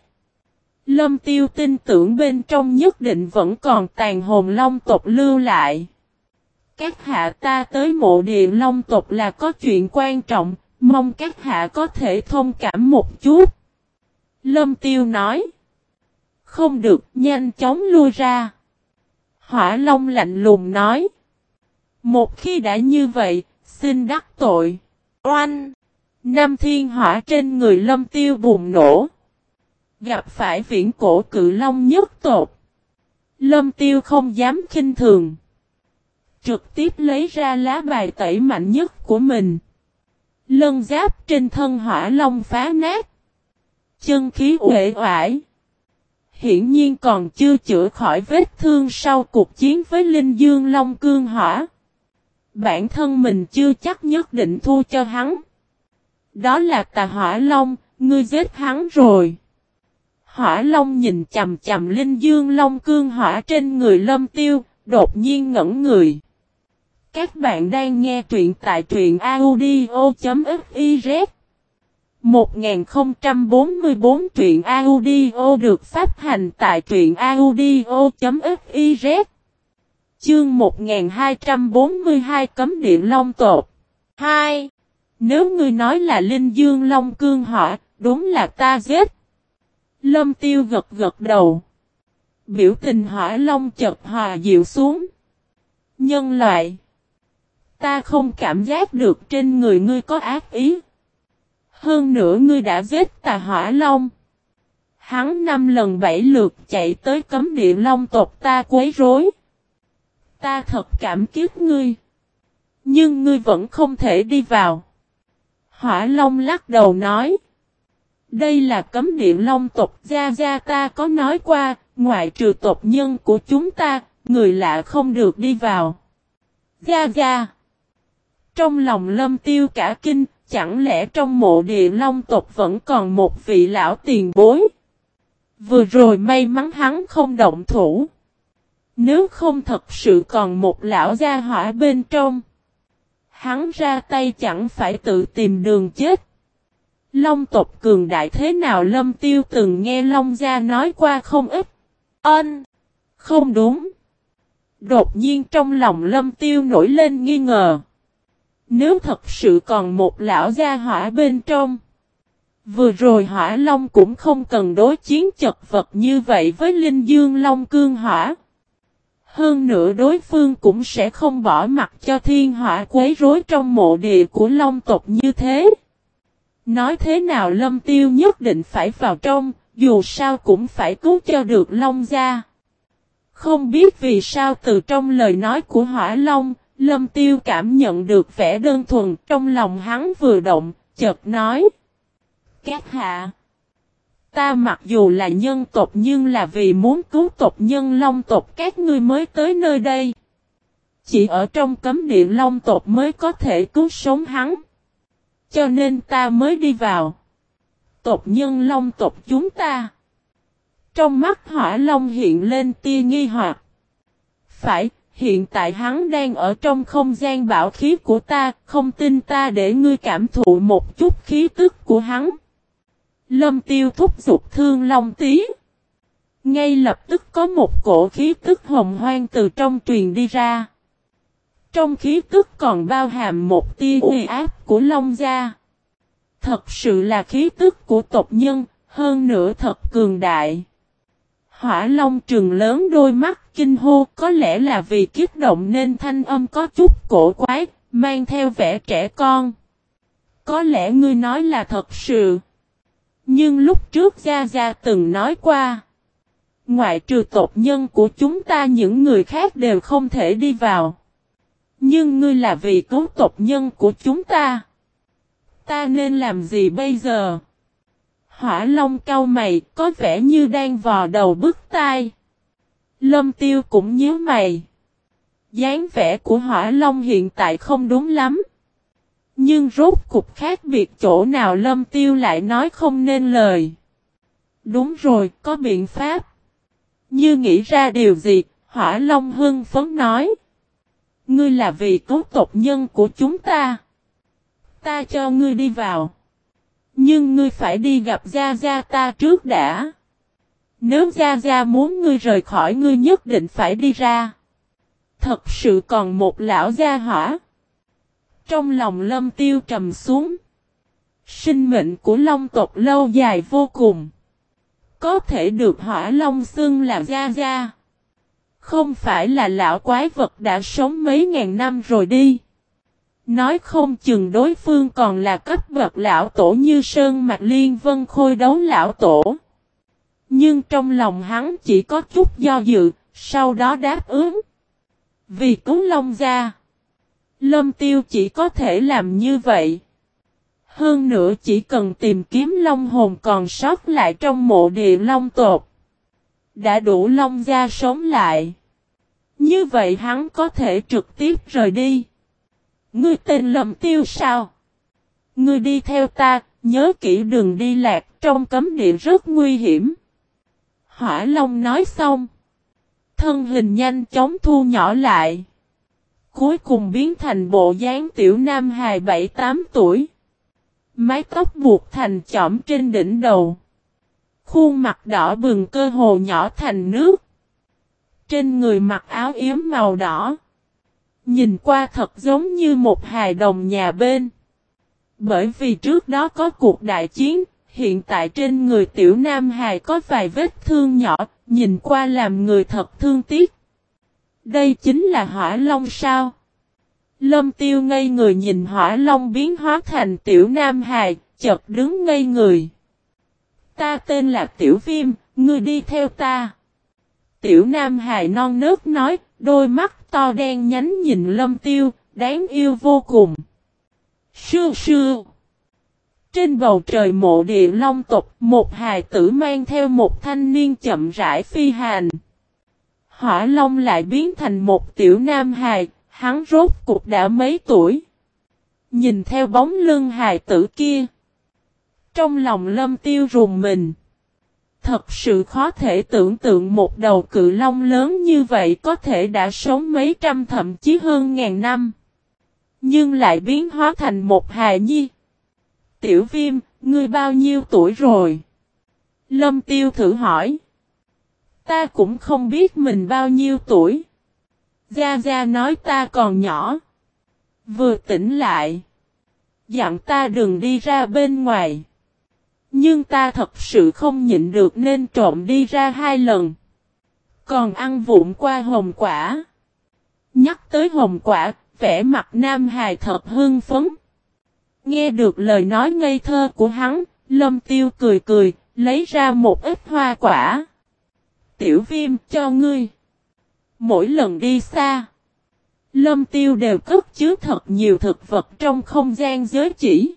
Lâm Tiêu tin tưởng bên trong nhất định vẫn còn tàn hồn long tộc lưu lại. Các hạ ta tới mộ địa long tộc là có chuyện quan trọng, Mong các hạ có thể thông cảm một chút. Lâm tiêu nói. Không được, nhanh chóng lui ra. Hỏa Long lạnh lùng nói. Một khi đã như vậy, xin đắc tội. Oanh! Nam thiên hỏa trên người lâm tiêu bùng nổ. Gặp phải viễn cổ cự long nhất tột. Lâm tiêu không dám khinh thường. Trực tiếp lấy ra lá bài tẩy mạnh nhất của mình. Lân giáp trên thân hỏa long phá nát. Chân khí uể oải. Hiển nhiên còn chưa chữa khỏi vết thương sau cuộc chiến với Linh Dương Long Cương Hỏa. Bản thân mình chưa chắc nhất định thu cho hắn. Đó là tà hỏa long, ngươi giết hắn rồi. Hỏa long nhìn chầm chầm Linh Dương Long Cương Hỏa trên người lâm tiêu, đột nhiên ngẩn người. Các bạn đang nghe truyện tại truyện audio.fiz 1044 truyện audio được phát hành tại truyện audio.fiz Chương 1242 cấm địa long tột 2. Nếu ngươi nói là Linh Dương Long Cương hỏa, đúng là ta giết. Lâm tiêu gật gật đầu. Biểu tình hỏa long chợt hòa dịu xuống. Nhân loại. Ta không cảm giác được trên người ngươi có ác ý. Hơn nữa ngươi đã giết tà hỏa long. Hắn năm lần bảy lượt chạy tới cấm địa long tộc ta quấy rối. Ta thật cảm kích ngươi. Nhưng ngươi vẫn không thể đi vào. Hỏa Long lắc đầu nói. Đây là cấm địa Long tộc Gia Gia ta có nói qua, ngoại trừ tộc nhân của chúng ta, người lạ không được đi vào. Gia Gia. Trong lòng lâm tiêu cả kinh, chẳng lẽ trong mộ địa Long tộc vẫn còn một vị lão tiền bối? Vừa rồi may mắn hắn không động thủ. Nếu không thật sự còn một lão gia hỏa bên trong. Hắn ra tay chẳng phải tự tìm đường chết. Long tộc cường đại thế nào Lâm Tiêu từng nghe Long Gia nói qua không ít. Ân! Không đúng. Đột nhiên trong lòng Lâm Tiêu nổi lên nghi ngờ. Nếu thật sự còn một lão gia hỏa bên trong. Vừa rồi hỏa long cũng không cần đối chiến chật vật như vậy với Linh Dương Long Cương hỏa. Hơn nữa đối phương cũng sẽ không bỏ mặt cho thiên hỏa quấy rối trong mộ địa của long tộc như thế. Nói thế nào lâm tiêu nhất định phải vào trong, dù sao cũng phải cứu cho được long gia. Không biết vì sao từ trong lời nói của hỏa long, lâm tiêu cảm nhận được vẻ đơn thuần trong lòng hắn vừa động, chợt nói. Các hạ. Ta mặc dù là nhân tộc nhưng là vì muốn cứu tộc nhân long tộc các ngươi mới tới nơi đây. Chỉ ở trong cấm điện long tộc mới có thể cứu sống hắn. Cho nên ta mới đi vào. Tộc nhân long tộc chúng ta. Trong mắt hỏa long hiện lên tia nghi hoặc. Phải, hiện tại hắn đang ở trong không gian bảo khí của ta, không tin ta để ngươi cảm thụ một chút khí tức của hắn. Lâm tiêu thúc giục thương long tí. Ngay lập tức có một cổ khí tức hồng hoang từ trong truyền đi ra. Trong khí tức còn bao hàm một tia uy áp của Long Gia. Thật sự là khí tức của tộc nhân, hơn nữa thật cường đại. Hỏa Long trừng lớn đôi mắt kinh hô có lẽ là vì kích động nên thanh âm có chút cổ quái, mang theo vẻ trẻ con. Có lẽ ngươi nói là thật sự. Nhưng lúc trước Gia Gia từng nói qua. Ngoại trừ tộc nhân của chúng ta những người khác đều không thể đi vào. Nhưng ngươi là vì cứu tộc nhân của chúng ta. Ta nên làm gì bây giờ? Hỏa Long cau mày có vẻ như đang vò đầu bức tai. Lâm Tiêu cũng nhớ mày. dáng vẻ của Hỏa Long hiện tại không đúng lắm. Nhưng rốt cục khác biệt chỗ nào lâm tiêu lại nói không nên lời. Đúng rồi, có biện pháp. Như nghĩ ra điều gì, hỏa long hưng phấn nói. Ngươi là vì cứu tộc nhân của chúng ta. Ta cho ngươi đi vào. Nhưng ngươi phải đi gặp Gia Gia ta trước đã. Nếu Gia Gia muốn ngươi rời khỏi ngươi nhất định phải đi ra. Thật sự còn một lão gia hỏa. Trong lòng lâm tiêu trầm xuống. Sinh mệnh của long tộc lâu dài vô cùng. Có thể được hỏa long xưng là gia gia. Không phải là lão quái vật đã sống mấy ngàn năm rồi đi. Nói không chừng đối phương còn là cấp bậc lão tổ như Sơn Mạch Liên Vân Khôi đấu lão tổ. Nhưng trong lòng hắn chỉ có chút do dự, sau đó đáp ứng. Vì cứu Long ra Lâm Tiêu chỉ có thể làm như vậy. Hơn nữa chỉ cần tìm kiếm Long hồn còn sót lại trong mộ địa Long tột. Đã đủ Long gia sống lại. Như vậy hắn có thể trực tiếp rời đi. Ngươi tên lầm Tiêu sao? Ngươi đi theo ta, nhớ kỹ đường đi lạc trong cấm địa rất nguy hiểm. Hỏa Long nói xong. Thân hình nhanh chóng thu nhỏ lại. Cuối cùng biến thành bộ dáng tiểu nam hài 7-8 tuổi. Mái tóc buộc thành chỏm trên đỉnh đầu. Khuôn mặt đỏ bừng cơ hồ nhỏ thành nước. Trên người mặc áo yếm màu đỏ. Nhìn qua thật giống như một hài đồng nhà bên. Bởi vì trước đó có cuộc đại chiến, hiện tại trên người tiểu nam hài có vài vết thương nhỏ, nhìn qua làm người thật thương tiếc. Đây chính là hỏa long sao? Lâm tiêu ngây người nhìn hỏa long biến hóa thành tiểu nam hài, chợt đứng ngây người. Ta tên là tiểu viêm, ngươi đi theo ta. Tiểu nam hài non nước nói, đôi mắt to đen nhánh nhìn lâm tiêu, đáng yêu vô cùng. Sư sư. Trên bầu trời mộ địa long tộc, một hài tử mang theo một thanh niên chậm rãi phi hành. Hỏa long lại biến thành một tiểu nam hài, hắn rốt cục đã mấy tuổi. Nhìn theo bóng lưng hài tử kia. Trong lòng lâm tiêu rùng mình. Thật sự khó thể tưởng tượng một đầu cự long lớn như vậy có thể đã sống mấy trăm thậm chí hơn ngàn năm. Nhưng lại biến hóa thành một hài nhi. Tiểu viêm, ngươi bao nhiêu tuổi rồi? Lâm tiêu thử hỏi. Ta cũng không biết mình bao nhiêu tuổi. Gia Gia nói ta còn nhỏ. Vừa tỉnh lại. Dặn ta đừng đi ra bên ngoài. Nhưng ta thật sự không nhịn được nên trộm đi ra hai lần. Còn ăn vụn qua hồng quả. Nhắc tới hồng quả, vẻ mặt Nam Hài thật hưng phấn. Nghe được lời nói ngây thơ của hắn, Lâm Tiêu cười cười, lấy ra một ít hoa quả. Tiểu viêm cho ngươi. Mỗi lần đi xa, Lâm Tiêu đều cất chứa thật nhiều thực vật trong không gian giới chỉ.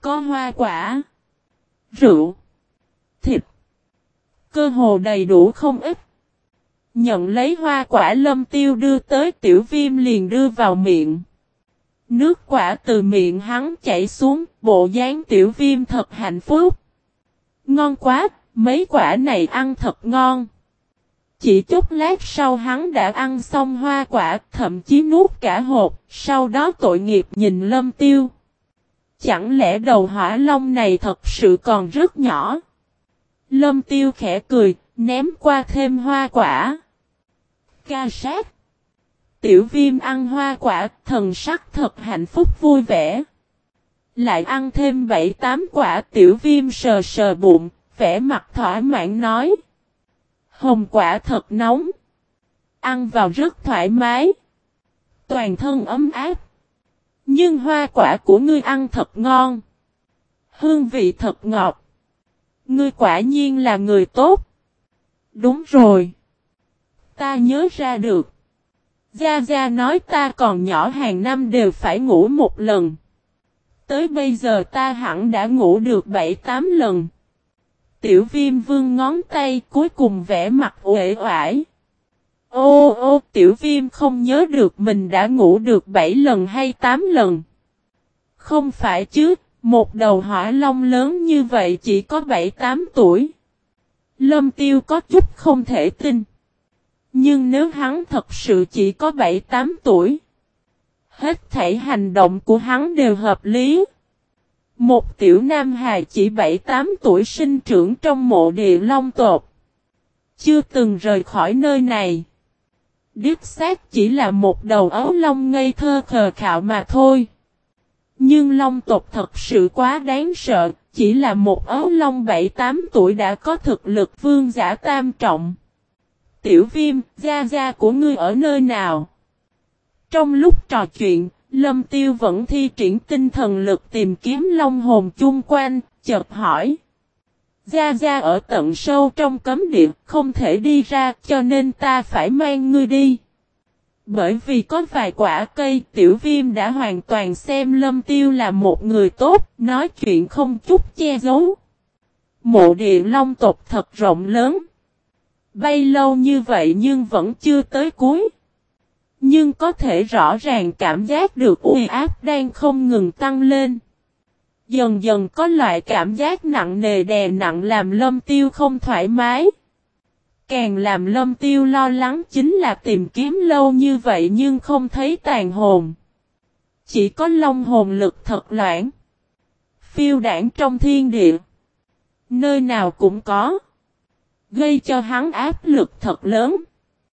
Có hoa quả, rượu, thịt, cơ hồ đầy đủ không ít. Nhận lấy hoa quả lâm tiêu đưa tới tiểu viêm liền đưa vào miệng. Nước quả từ miệng hắn chảy xuống, bộ dáng tiểu viêm thật hạnh phúc. Ngon quá, mấy quả này ăn thật ngon. Chỉ chút lát sau hắn đã ăn xong hoa quả, thậm chí nuốt cả hộp, sau đó tội nghiệp nhìn lâm tiêu. Chẳng lẽ đầu hỏa long này thật sự còn rất nhỏ? Lâm tiêu khẽ cười, ném qua thêm hoa quả. Ca sát. Tiểu viêm ăn hoa quả, thần sắc thật hạnh phúc vui vẻ. Lại ăn thêm 7-8 quả tiểu viêm sờ sờ bụng, vẻ mặt thỏa mãn nói. Hồng quả thật nóng. Ăn vào rất thoải mái. Toàn thân ấm áp. Nhưng hoa quả của ngươi ăn thật ngon. Hương vị thật ngọt. Ngươi quả nhiên là người tốt. Đúng rồi. Ta nhớ ra được. Gia Gia nói ta còn nhỏ hàng năm đều phải ngủ một lần. Tới bây giờ ta hẳn đã ngủ được 7-8 lần. Tiểu viêm vương ngón tay cuối cùng vẽ mặt uể oải. Ô ô tiểu viêm không nhớ được mình đã ngủ được 7 lần hay 8 lần. Không phải chứ, một đầu hỏa long lớn như vậy chỉ có 7-8 tuổi. Lâm tiêu có chút không thể tin. Nhưng nếu hắn thật sự chỉ có 7-8 tuổi. Hết thảy hành động của hắn đều hợp lý. Một tiểu nam hài chỉ 7-8 tuổi sinh trưởng trong mộ địa long tột. Chưa từng rời khỏi nơi này. Điếp xác chỉ là một đầu ấu long ngây thơ khờ khạo mà thôi. Nhưng long tộc thật sự quá đáng sợ, chỉ là một ấu long 7-8 tuổi đã có thực lực vương giả tam trọng. Tiểu viêm, gia gia của ngươi ở nơi nào? Trong lúc trò chuyện, Lâm Tiêu vẫn thi triển tinh thần lực tìm kiếm long hồn chung quanh, chợt hỏi. Gia Gia ở tận sâu trong cấm địa, không thể đi ra, cho nên ta phải mang ngươi đi. Bởi vì có vài quả cây, tiểu viêm đã hoàn toàn xem Lâm Tiêu là một người tốt, nói chuyện không chút che giấu. Mộ địa long tộc thật rộng lớn. Bay lâu như vậy nhưng vẫn chưa tới cuối. Nhưng có thể rõ ràng cảm giác được uy áp đang không ngừng tăng lên. Dần dần có loại cảm giác nặng nề đè nặng làm lâm tiêu không thoải mái. Càng làm lâm tiêu lo lắng chính là tìm kiếm lâu như vậy nhưng không thấy tàn hồn. Chỉ có long hồn lực thật loãng. Phiêu đảng trong thiên địa. Nơi nào cũng có. Gây cho hắn áp lực thật lớn.